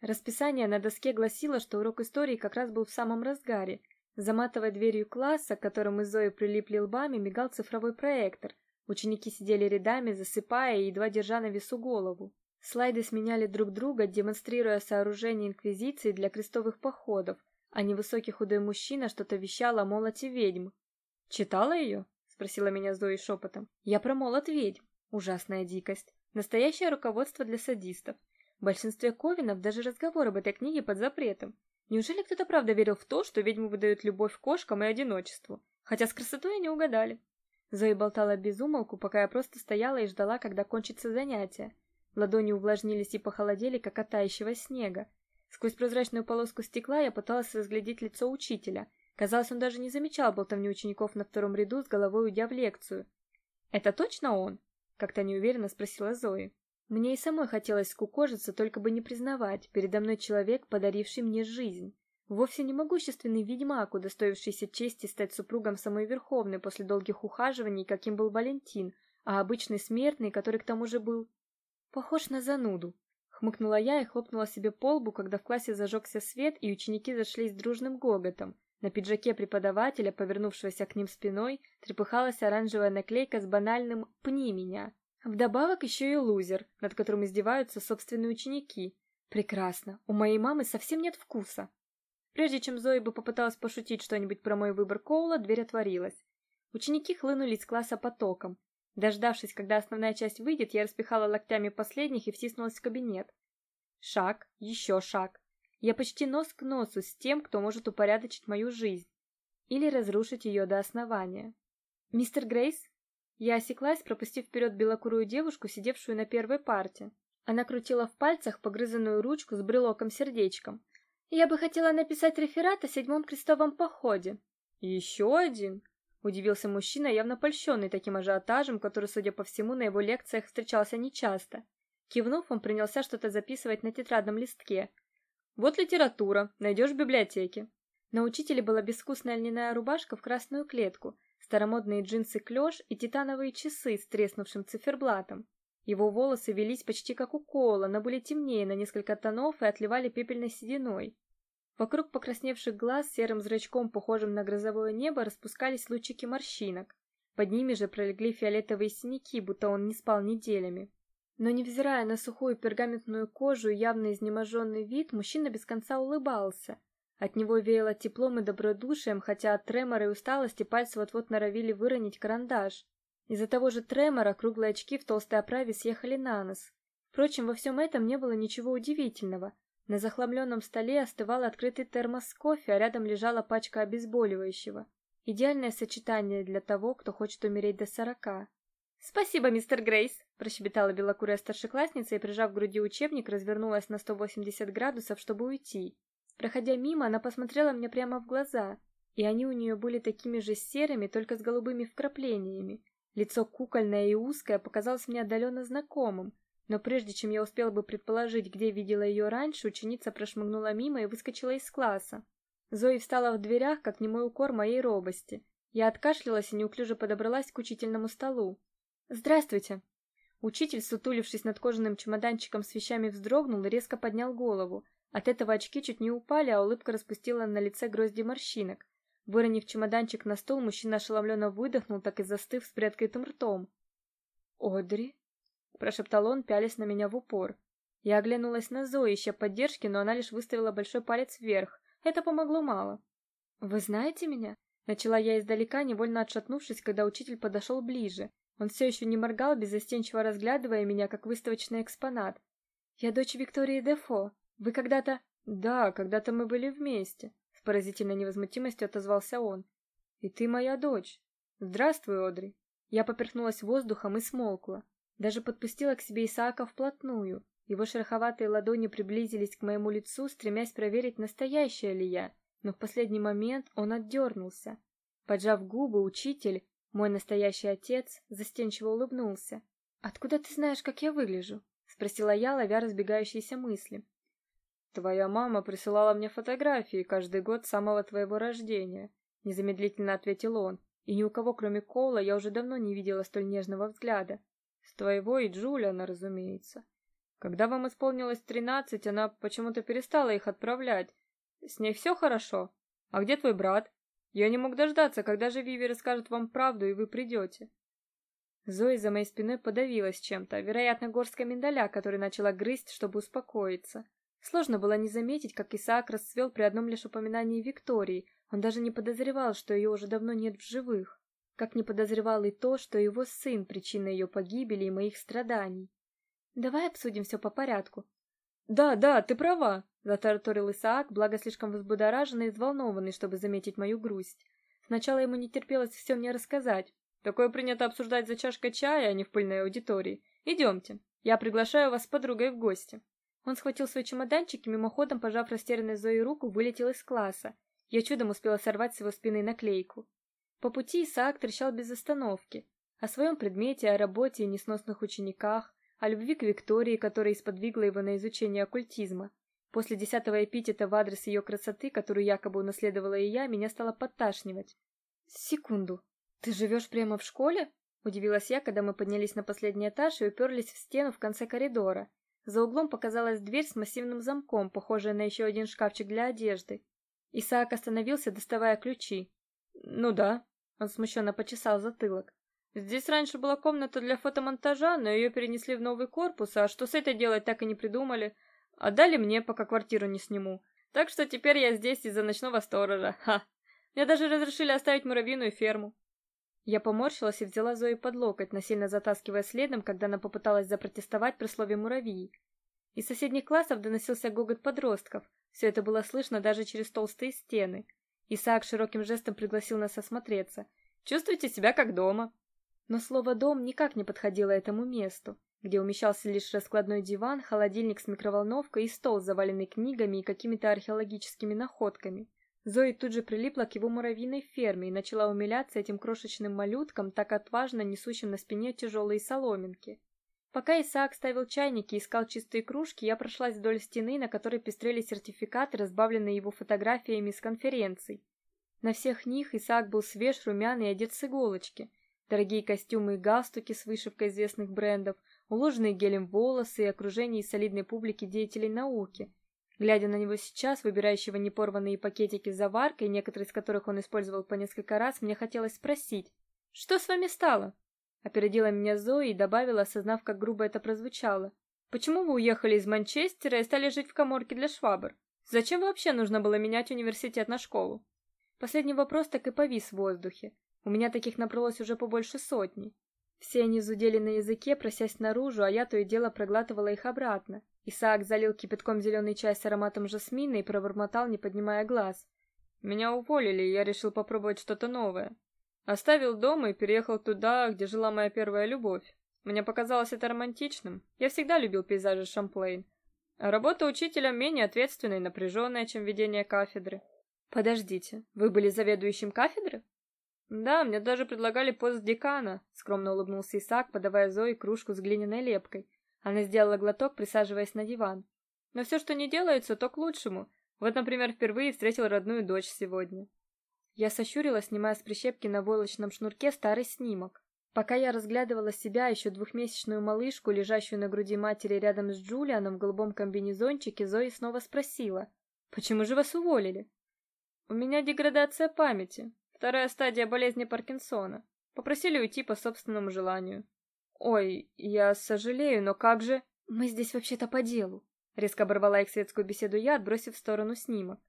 Расписание на доске гласило, что урок истории как раз был в самом разгаре. За матовой дверью класса, к которой мы прилипли лбами, мигал цифровой проектор. Ученики сидели рядами, засыпая и едва держа на весу голову. Слайды сменяли друг друга, демонстрируя сооружение инквизиции для крестовых походов, а невысокий худой мужчина что-то вещал о молоте ведьм. «Читала ее?» — спросила меня Зоя шепотом. «Я про молот ведьм. Ужасная дикость. Настоящее руководство для садистов. В большинстве ковинов даже разговор об этой книге под запретом. Неужели кто-то правда верил в то, что ведьмы выдают любовь кошкам и одиночеству? Хотя с красотой они угадали. Зои болтала без умолку, пока я просто стояла и ждала, когда кончится занятие. Ладони увлажнились и похолодели, как от тающего снега. Сквозь прозрачную полоску стекла я пыталась разглядеть лицо учителя. Казалось, он даже не замечал болтовни учеников на втором ряду, с головой уйдя в лекцию. «Это точно он?» — как-то неуверенно спросила Зои. Мне и самой хотелось скукожиться, только бы не признавать, передо мной человек, подаривший мне жизнь. Вовсе не могущественный ведьмак, удостоившийся чести стать супругом самой Верховной после долгих ухаживаний, каким был Валентин, а обычный смертный, который к тому же был похож на зануду. Хмыкнула я и хлопнула себе по лбу, когда в классе зажегся свет, и ученики зашлись дружным гоготом. На пиджаке преподавателя, повернувшегося к ним спиной, трепыхалась оранжевая наклейка с банальным «Пни меня», Вдобавок еще и лузер, над которым издеваются собственные ученики. Прекрасно. У моей мамы совсем нет вкуса. Прежде чем Зои бы попыталась пошутить что-нибудь про мой выбор Коула, дверь отворилась. Ученики хлынули из класса потоком. Дождавшись, когда основная часть выйдет, я распихала локтями последних и втиснулась в кабинет. Шаг, еще шаг. Я почти нос к носу с тем, кто может упорядочить мою жизнь или разрушить ее до основания. Мистер Грейс, я осеклась, пропустив вперед белокурую девушку, сидевшую на первой парте. Она крутила в пальцах погрызанную ручку с брелоком-сердечком. «Я бы хотела написать реферат о седьмом крестовом походе». «Еще один?» — удивился мужчина, явно польщенный таким ажиотажем, который, судя по всему, на его лекциях встречался нечасто. Кивнув, он принялся что-то записывать на тетрадном листке. «Вот литература, найдешь в библиотеке». На учителе была безвкусная льняная рубашка в красную клетку, старомодные джинсы клеш и титановые часы с треснувшим циферблатом. Его волосы велись почти как у Кола, но были темнее на несколько тонов и отливали пепельной сединой. Вокруг покрасневших глаз серым зрачком, похожим на грозовое небо, распускались лучики морщинок. Под ними же пролегли фиолетовые синяки, будто он не спал неделями. Но невзирая на сухую пергаментную кожу и явно изнеможенный вид, мужчина без конца улыбался, от него веяло теплом и добродушием, хотя от тремора и усталости пальцы вот-вот норовили выронить карандаш. Из-за того же тремора круглые очки в толстой оправе съехали на нос. Впрочем, во всем этом не было ничего удивительного. На захламленном столе остывал открытый термос с кофе, а рядом лежала пачка обезболивающего. Идеальное сочетание для того, кто хочет умереть до сорока. «Спасибо, мистер Грейс!» – прощебетала белокурая старшеклассница и, прижав к груди учебник, развернулась на 180 градусов, чтобы уйти. Проходя мимо, она посмотрела мне прямо в глаза, и они у нее были такими же серыми, только с голубыми вкраплениями. Лицо кукольное и узкое показалось мне отдаленно знакомым, но прежде чем я успела бы предположить, где видела ее раньше, ученица прошмыгнула мимо и выскочила из класса. Зои встала в дверях, как немой укор моей робости. Я откашлялась и неуклюже подобралась к учительному столу. «Здравствуйте!» Учитель, сутулившись над кожаным чемоданчиком с вещами, вздрогнул и резко поднял голову, от этого очки чуть не упали, а улыбка распустила на лице грозди морщинок. Выронив чемоданчик на стол, мужчина ошеломленно выдохнул, так и застыв с приоткрытым ртом. «Одри?» — прошептал он, пялясь на меня в упор. Я оглянулась на Зои, ища поддержки, но она лишь выставила большой палец вверх. Это помогло мало. Вы знаете меня? Начала я издалека, невольно отшатнувшись, когда учитель подошел ближе. Он все еще не моргал, беззастенчиво разглядывая меня, как выставочный экспонат. «Я дочь Виктории Дефо. Вы когда-то...» «Да, когда-то мы были вместе», — с поразительной невозмутимостью отозвался он. «И ты моя дочь. Здравствуй, Одри». Я поперхнулась воздухом и смолкла. Даже подпустила к себе Исаака вплотную. Его шероховатые ладони приблизились к моему лицу, стремясь проверить, настоящая ли я, но в последний момент он отдернулся. Поджав губы, учитель, мой настоящий отец, застенчиво улыбнулся. «Откуда ты знаешь, как я выгляжу?» — спросила я, ловя разбегающиеся мысли. «Твоя мама присылала мне фотографии каждый год с самого твоего рождения», — незамедлительно ответил он, и ни у кого, кроме Коула, я уже давно не видела столь нежного взгляда. С твоего и Джулиана, разумеется. Когда вам исполнилось тринадцать, она почему-то перестала их отправлять. С ней все хорошо? А где твой брат? Я не мог дождаться, когда же Виви расскажет вам правду, и вы придете. Зои за моей спиной подавилась чем-то, вероятно, горстка миндаля, который начала грызть, чтобы успокоиться. Сложно было не заметить, как Исаак расцвел при одном лишь упоминании Виктории. Он даже не подозревал, что ее уже давно нет в живых. Как не подозревал и то, что его сын причина ее погибели и моих страданий. Давай обсудим все по порядку. Да, да, ты права, затараторил Исаак, благо слишком взбудораженный и взволнованный, чтобы заметить мою грусть. Сначала ему не терпелось все мне рассказать. Такое принято обсуждать за чашкой чая, а не в пыльной аудитории. Идемте. Я приглашаю вас с подругой в гости. Он схватил свой чемоданчик и мимоходом, пожав растерянной Зои руку, вылетел из класса. Я чудом успела сорвать с его спины наклейку. По пути Исаак трещал без остановки. О своем предмете, о работе и несносных учениках, о любви к Виктории, которая исподвигла его на изучение оккультизма. После десятого эпитета в адрес ее красоты, которую якобы унаследовала и я, меня стало подташнивать. «Секунду. Ты живешь прямо в школе?» Удивилась я, когда мы поднялись на последний этаж и уперлись в стену в конце коридора. За углом показалась дверь с массивным замком, похожая на еще один шкафчик для одежды. Исаак остановился, доставая ключи. «Ну да», — он смущенно почесал затылок. «Здесь раньше была комната для фотомонтажа, но ее перенесли в новый корпус, а что с этой делать так и не придумали. Отдали мне, пока квартиру не сниму. Так что теперь я здесь из-за ночного сторожа. Ха! Мне даже разрешили оставить муравьиную ферму». Я поморщилась и взяла Зои под локоть, насильно затаскивая следом, когда она попыталась запротестовать при слове «муравьи». Из соседних классов доносился гогот подростков. Все это было слышно даже через толстые стены. Исаак широким жестом пригласил нас осмотреться. «Чувствуйте себя как дома». Но слово «дом» никак не подходило этому месту, где умещался лишь раскладной диван, холодильник с микроволновкой и стол, заваленный книгами и какими-то археологическими находками. Зои тут же прилипла к его муравьиной ферме и начала умиляться этим крошечным малюткам, так отважно несущим на спине тяжелые соломинки. Пока Исаак ставил чайники и искал чистые кружки, я прошлась вдоль стены, на которой пестрели сертификаты, разбавленные его фотографиями с конференций. На всех них Исаак был свеж, румяный и одет с иголочки. Дорогие костюмы и галстуки с вышивкой известных брендов, уложенные гелем волосы и окружение солидной публики деятелей науки, Глядя на него сейчас, выбирающего непорванные пакетики с заваркой, некоторые из которых он использовал по несколько раз, мне хотелось спросить: "Что с вами стало?" Опередила меня Зои и добавила, осознав, как грубо это прозвучало: "Почему вы уехали из Манчестера и стали жить в каморке для швабр? Зачем вообще нужно было менять университет на школу?" Последний вопрос так и повис в воздухе. У меня таких набралось уже побольше сотни. Все они зудели на языке, просясь наружу, а я то и дело проглатывала их обратно. Исаак залил кипятком зеленый чай с ароматом жасмина и пробормотал, не поднимая глаз. «Меня уволили, и я решил попробовать что-то новое. Оставил дом и переехал туда, где жила моя первая любовь. Мне показалось это романтичным. Я всегда любил пейзажи Шамплейн. А работа учителя менее ответственная и напряженная, чем ведение кафедры. Подождите, вы были заведующим кафедры? Да, мне даже предлагали пост декана, скромно улыбнулся Исаак, подавая Зое кружку с глиняной лепкой. Она сделала глоток, присаживаясь на диван. Но все, что не делается, то к лучшему. Вот, например, впервые встретил родную дочь сегодня. Я сощурилась, снимая с прищепки на войлочном шнурке старый снимок. Пока я разглядывала себя, еще двухмесячную малышку, лежащую на груди матери рядом с Джулианом в голубом комбинезончике, Зои снова спросила: "Почему же вас уволили?" "У меня деградация памяти, вторая стадия болезни Паркинсона. Попросили уйти по собственному желанию". Ой, я сожалею, но как же? Мы здесь вообще-то по делу. Резко оборвала их светскую беседу я, отбросив в сторону снимок.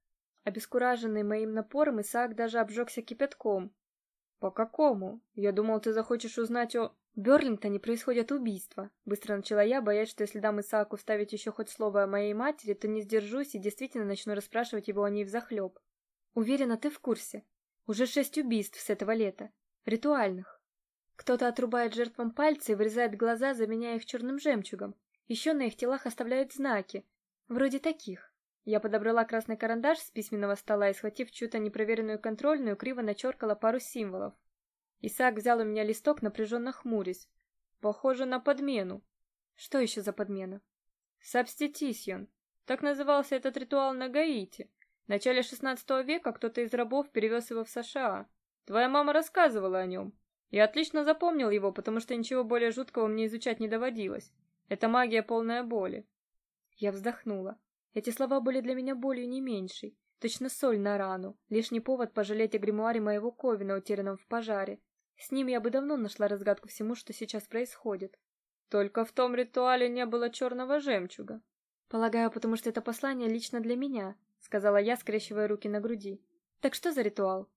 Обескураженный моим напором, Исаак даже обжегся кипятком. По какому? Я думал, ты захочешь узнать о в Берлингтоне происходят убийства. Быстро начала я, боясь, что если дам Исааку вставить еще хоть слово о моей матери, то не сдержусь и действительно начну расспрашивать его о ней взахлеб. Уверена, ты в курсе. Уже шесть убийств с этого лета. Ритуальных. Кто-то отрубает жертвам пальцы и вырезает глаза, заменяя их черным жемчугом. Еще на их телах оставляют знаки. Вроде таких. Я подобрала красный карандаш с письменного стола и, схватив чью-то непроверенную контрольную, криво начеркала пару символов. Исаак взял у меня листок, напряженно хмурясь. Похоже на подмену. Что еще за подмена? Сабститисион. Так назывался этот ритуал на Гаити. В начале XVI века кто-то из рабов перевез его в США. Твоя мама рассказывала о нем. Я отлично запомнил его, потому что ничего более жуткого мне изучать не доводилось. Это магия полная боли. Я вздохнула. Эти слова были для меня болью не меньшей. Точно соль на рану, лишний повод пожалеть о гримуаре моего Ковина, утерянном в пожаре. С ним я бы давно нашла разгадку всему, что сейчас происходит. Только в том ритуале не было черного жемчуга. Полагаю, потому что это послание лично для меня, сказала я, скрещивая руки на груди. Так что за ритуал?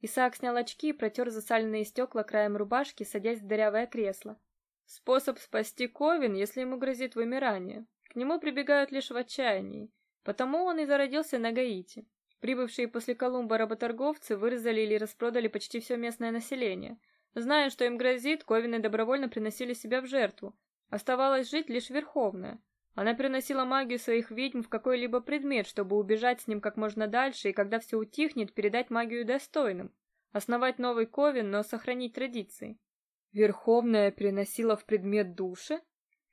Исаак снял очки и протер засаленные стекла краем рубашки, садясь в дырявое кресло. Способ спасти Ковин, если ему грозит вымирание. К нему прибегают лишь в отчаянии. Потому он и зародился на Гаити. Прибывшие после Колумба работорговцы вырезали или распродали почти все местное население. Зная, что им грозит, ковины добровольно приносили себя в жертву. Оставалось жить лишь Верховная. Она переносила магию своих ведьм в какой-либо предмет, чтобы убежать с ним как можно дальше, и когда все утихнет, передать магию достойным. Основать новый ковен, но сохранить традиции. Верховная переносила в предмет души?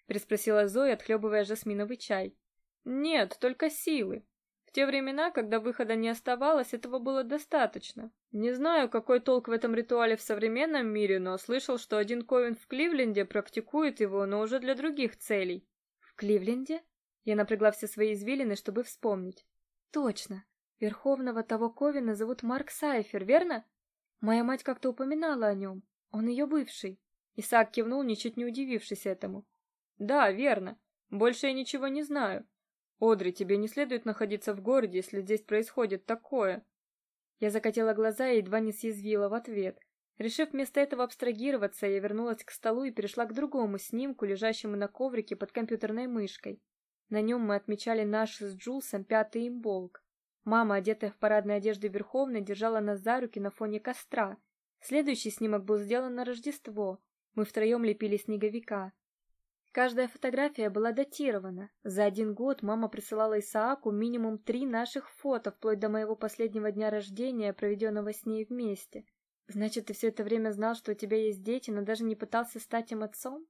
переспросила Зоя, отхлебывая жасминовый чай. Нет, только силы. В те времена, когда выхода не оставалось, этого было достаточно. Не знаю, какой толк в этом ритуале в современном мире, но слышал, что один Ковен в Кливленде практикует его, но уже для других целей. Кливленде? Я напрягла все свои извилины, чтобы вспомнить. Точно. Верховного того Ковина зовут Марк Сайфер, верно? Моя мать как-то упоминала о нем. Он ее бывший. Исаак кивнул, ничуть не удивившись этому. Да, верно. Больше я ничего не знаю. Одри, тебе не следует находиться в городе, если здесь происходит такое. Я закатила глаза и едва не съязвила в ответ. Решив вместо этого абстрагироваться, я вернулась к столу и перешла к другому снимку, лежащему на коврике под компьютерной мышкой. На нем мы отмечали наш с Джулсом пятый имболк. Мама, одетая в парадной одежды Верховной, держала нас за руки на фоне костра. Следующий снимок был сделан на Рождество. Мы втроем лепили снеговика. Каждая фотография была датирована. За один год мама присылала Исааку минимум три наших фото, вплоть до моего последнего дня рождения, проведенного с ней вместе. Значит, ты все это время знал, что у тебя есть дети, но даже не пытался стать им отцом?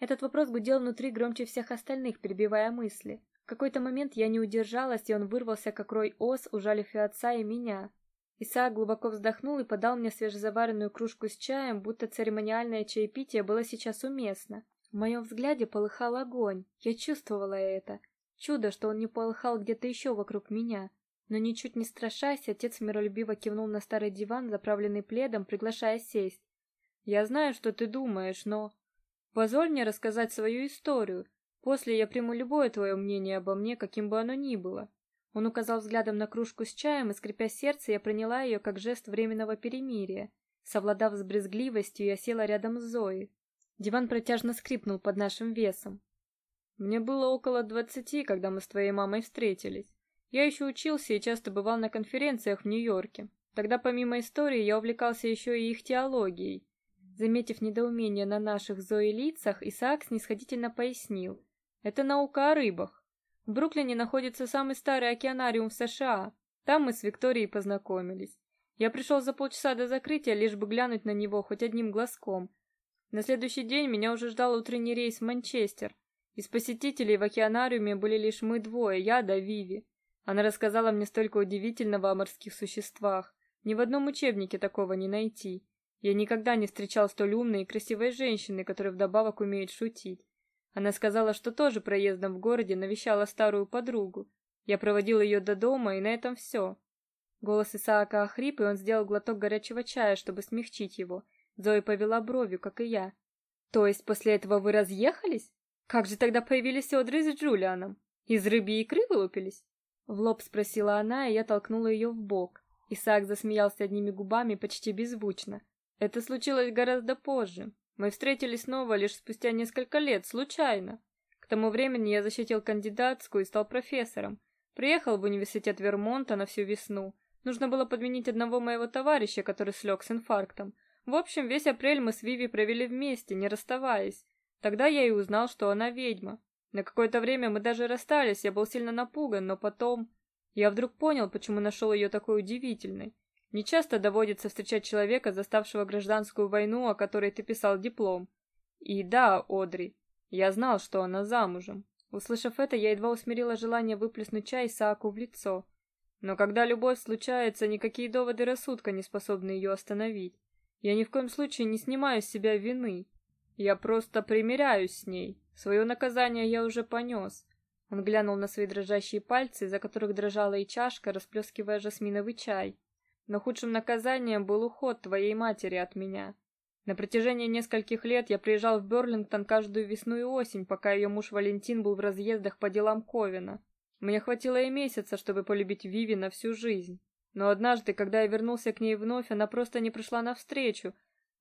Этот вопрос гудел внутри громче всех остальных, перебивая мысли. В какой-то момент я не удержалась, и он вырвался, как рой ос, ужалив и отца, и меня. Исаак глубоко вздохнул и подал мне свежезаваренную кружку с чаем, будто церемониальное чаепитие было сейчас уместно. В моем взгляде полыхал огонь. Я чувствовала это. Чудо, что он не полыхал где-то еще вокруг меня. Но ничуть не страшась, отец миролюбиво кивнул на старый диван, заправленный пледом, приглашая сесть. Я знаю, что ты думаешь, но позволь мне рассказать свою историю. После я приму любое твое мнение обо мне, каким бы оно ни было. Он указал взглядом на кружку с чаем, и скрипя сердце, я приняла ее как жест временного перемирия. Совладав с брезгливостью, я села рядом с Зоей. Диван протяжно скрипнул под нашим весом. Мне было около двадцати, когда мы с твоей мамой встретились. Я еще учился и часто бывал на конференциях в Нью-Йорке. Тогда помимо истории я увлекался еще и их теологией. Заметив недоумение на наших Зои лицах, Исаак снисходительно пояснил: "Это наука о рыбах. В Бруклине находится самый старый океанариум в США. Там мы с Викторией познакомились. Я пришел за полчаса до закрытия, лишь бы глянуть на него хоть одним глазком, на следующий день меня уже ждал утренний рейс в Манчестер. Из посетителей в океанариуме были лишь мы двое, я да Виви. Она рассказала мне столько удивительного о морских существах. Ни в одном учебнике такого не найти. Я никогда не встречал столь умной и красивой женщины, которая вдобавок умеет шутить. Она сказала, что тоже проездом в городе навещала старую подругу. Я проводил ее до дома, и на этом все. Голос Исаака охрип, и он сделал глоток горячего чая, чтобы смягчить его. Зоя повела бровью, как и я. То есть после этого вы разъехались? Как же тогда появились Одри с Джулианом? Из рыбьей икры вылупились? В лоб спросила она, и я толкнула ее в бок. Исаак засмеялся одними губами почти беззвучно. Это случилось гораздо позже. Мы встретились снова лишь спустя несколько лет, случайно. К тому времени я защитил кандидатскую и стал профессором. Приехал в университет Вермонта на всю весну. Нужно было подменить одного моего товарища, который слег с инфарктом. В общем, весь апрель мы с Виви провели вместе, не расставаясь. Тогда я и узнал, что она ведьма. На какое-то время мы даже расстались, я был сильно напуган, но потом... Я вдруг понял, почему нашел ее такой удивительной. Не часто доводится встречать человека, заставшего гражданскую войну, о которой ты писал диплом. И да, Одри, я знал, что она замужем. Услышав это, я едва усмирила желание выплеснуть чай Сааку в лицо. Но когда любовь случается, никакие доводы рассудка не способны ее остановить. Я ни в коем случае не снимаю с себя вины. Я просто примиряюсь с ней. Свое наказание я уже понес. Он глянул на свои дрожащие пальцы, за которых дрожала и чашка, расплескивая жасминовый чай. Но худшим наказанием был уход твоей матери от меня. На протяжении нескольких лет я приезжал в Берлингтон каждую весну и осень, пока ее муж Валентин был в разъездах по делам Ковина. Мне хватило и месяца, чтобы полюбить Виви на всю жизнь. Но однажды, когда я вернулся к ней вновь, она просто не пришла навстречу,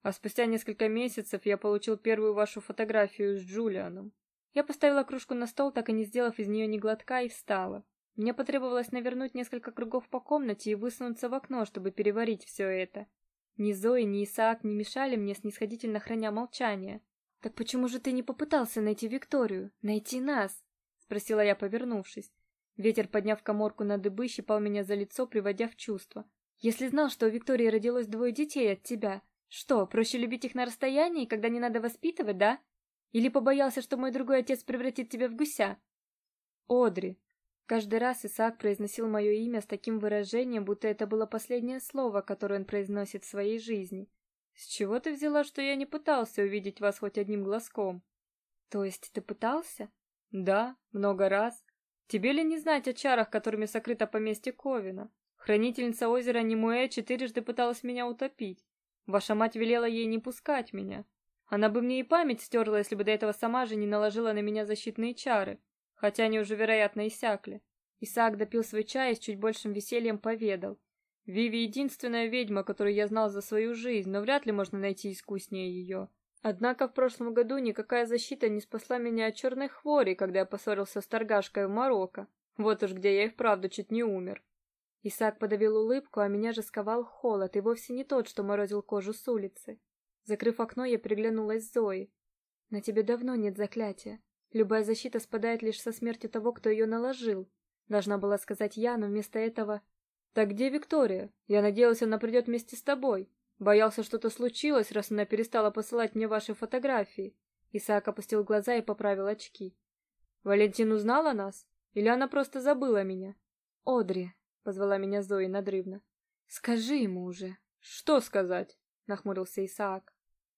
а спустя несколько месяцев я получил первую вашу фотографию с Джулианом. Я поставила кружку на стол, так и не сделав из нее ни глотка, и встала. Мне потребовалось навернуть несколько кругов по комнате и высунуться в окно, чтобы переварить все это. Ни Зои, ни Исаак не мешали мне, снисходительно храня молчание. «Так почему же ты не попытался найти Викторию? Найти нас?» — спросила я, повернувшись. Ветер, подняв коморку на дыбы, щипал меня за лицо, приводя в чувство. «Если знал, что у Виктории родилось двое детей от тебя, что, проще любить их на расстоянии, когда не надо воспитывать, да? Или побоялся, что мой другой отец превратит тебя в гуся?» «Одри, Каждый раз Исаак произносил мое имя с таким выражением, будто это было последнее слово, которое он произносит в своей жизни. С чего ты взяла, что я не пытался увидеть вас хоть одним глазком? То есть ты пытался? Да, много раз. Тебе ли не знать о чарах, которыми сокрыто поместье Ковина? Хранительница озера Немуэ четырежды пыталась меня утопить. Ваша мать велела ей не пускать меня. Она бы мне и память стерла, если бы до этого сама же не наложила на меня защитные чары хотя они уже, вероятно, иссякли. Исаак допил свой чай и с чуть большим весельем поведал. Виви единственная ведьма, которую я знал за свою жизнь, но вряд ли можно найти искуснее ее. Однако в прошлом году никакая защита не спасла меня от черной хвори, когда я поссорился с торгашкой в Марокко. Вот уж где я и вправду чуть не умер. Исаак подавил улыбку, а меня же сковал холод, и вовсе не тот, что морозил кожу с улицы. Закрыв окно, я приглянулась Зои. На тебе давно нет заклятия. Любая защита спадает лишь со смертью того, кто ее наложил. Должна была сказать я, но вместо этого... Так где Виктория? Я надеялась, она придет вместе с тобой. Боялся, что-то случилось, раз она перестала посылать мне ваши фотографии. Исаак опустил глаза и поправил очки. Валентин узнала нас? Или она просто забыла меня? Одри, позвала меня Зои надрывно. Скажи ему уже. Что сказать? Нахмурился Исаак.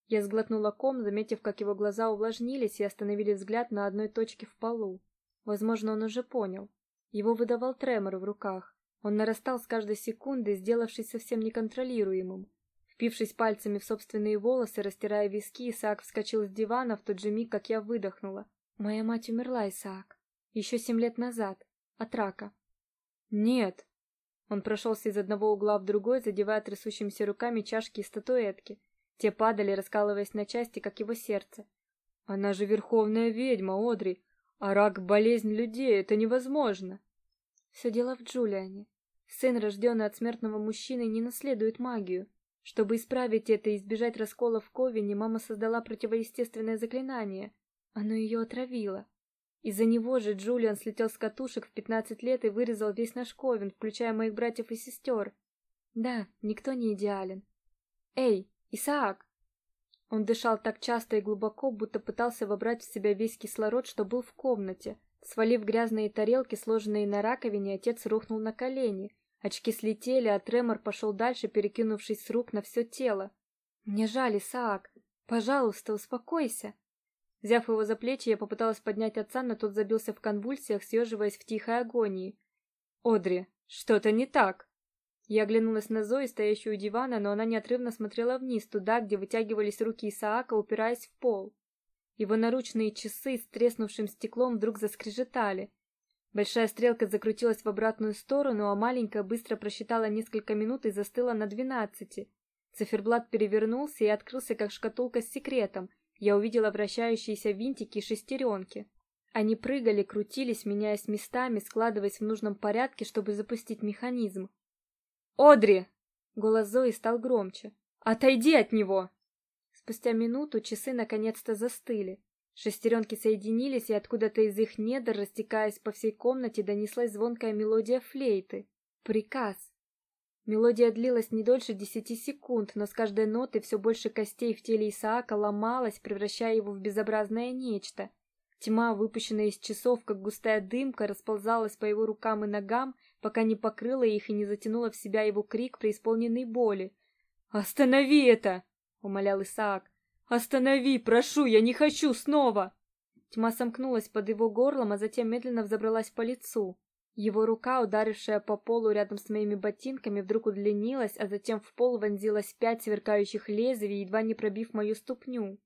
Я сглотнула ком, заметив, как его глаза увлажнились и остановили взгляд на одной точке в полу. Возможно, он уже понял. Его выдавал тремор в руках. Он нарастал с каждой секундой, сделавшись совсем неконтролируемым. Впившись пальцами в собственные волосы, растирая виски, Исаак вскочил с дивана в тот же миг, как я выдохнула. Моя мать умерла, Исаак. Еще семь лет назад. От рака. Нет. Он прошелся из одного угла в другой, задевая трясущимися руками чашки и статуэтки. Те падали, раскалываясь на части, как его сердце. Она же верховная ведьма, Одри, а рак болезнь людей, это невозможно. Все дело в Джулиане. Сын, рожденный от смертного мужчины, не наследует магию. Чтобы исправить это и избежать раскола в Ковине, мама создала противоестественное заклинание. Оно ее отравило. Из-за него же Джулиан слетел с катушек в пятнадцать лет и вырезал весь наш Ковен, включая моих братьев и сестер. Да, никто не идеален. Эй, Исаак. Он дышал так часто и глубоко, будто пытался вобрать в себя весь кислород, что был в комнате. Свалив грязные тарелки, сложенные на раковине, отец рухнул на колени. Очки слетели, а тремор пошел дальше, перекинувшись с рук на все тело. Мне жаль, Исаак. Пожалуйста, успокойся. Взяв его за плечи, я попыталась поднять отца, но тот забился в конвульсиях, съеживаясь в тихой агонии. Одри, что-то не так. Я оглянулась на Зои, стоящую у дивана, но она неотрывно смотрела вниз, туда, где вытягивались руки Исаака, упираясь в пол. Его наручные часы с треснувшим стеклом вдруг заскрежетали. Большая стрелка закрутилась в обратную сторону, а маленькая быстро просчитала несколько минут и застыла на двенадцати. Циферблат перевернулся и открылся как шкатулка с секретом. Я увидела вращающиеся винтики и шестеренки. Они прыгали, крутились, меняясь местами, складываясь в нужном порядке, чтобы запустить механизм. «Одри!» — голос Зои стал громче. «Отойди от него!» Спустя минуту часы наконец-то застыли. Шестеренки соединились, и откуда-то из их недр, растекаясь по всей комнате, донеслась звонкая мелодия флейты. Приказ. Мелодия длилась не дольше десяти секунд, но с каждой ноты все больше костей в теле Исаака ломалось, превращая его в безобразное нечто. Тьма, выпущенная из часов, как густая дымка, расползалась по его рукам и ногам, пока не покрыла их и не затянула в себя его крик, преисполненный боли. «Останови это!» — умолял Исаак. «Останови, прошу, я не хочу снова!» Тьма сомкнулась под его горлом, а затем медленно взобралась по лицу. Его рука, ударившая по полу рядом с моими ботинками, вдруг удлинилась, а затем в пол вонзилась пять сверкающих лезвий, едва не пробив мою ступню.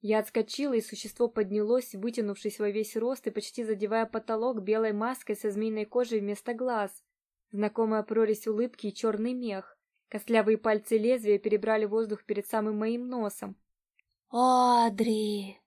Я отскочила, и существо поднялось, вытянувшись во весь рост и почти задевая потолок белой маской со змеиной кожей вместо глаз. Знакомая прорезь улыбки и черный мех. Костлявые пальцы лезвия перебрали воздух перед самым моим носом. «Одри!»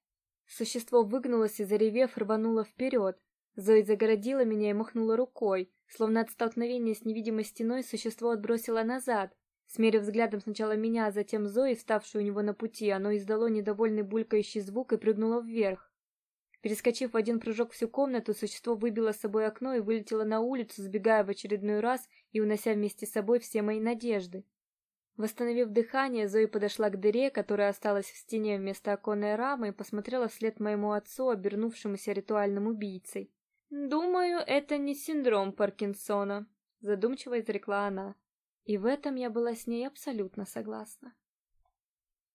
Существо выгнулось и, заревев, рвануло вперед. Зои загородила меня и махнула рукой. Словно от столкновения с невидимой стеной существо отбросило назад. Смерив взглядом сначала меня, а затем Зои, вставшую у него на пути, оно издало недовольный булькающий звук и прыгнуло вверх. Перескочив в один прыжок всю комнату, существо выбило с собой окно и вылетело на улицу, сбегая в очередной раз и унося вместе с собой все мои надежды. Восстановив дыхание, Зои подошла к дыре, которая осталась в стене вместо оконной рамы, и посмотрела вслед моему отцу, обернувшемуся ритуальным убийцей. «Думаю, это не синдром Паркинсона», — задумчиво изрекла она. И в этом я была с ней абсолютно согласна.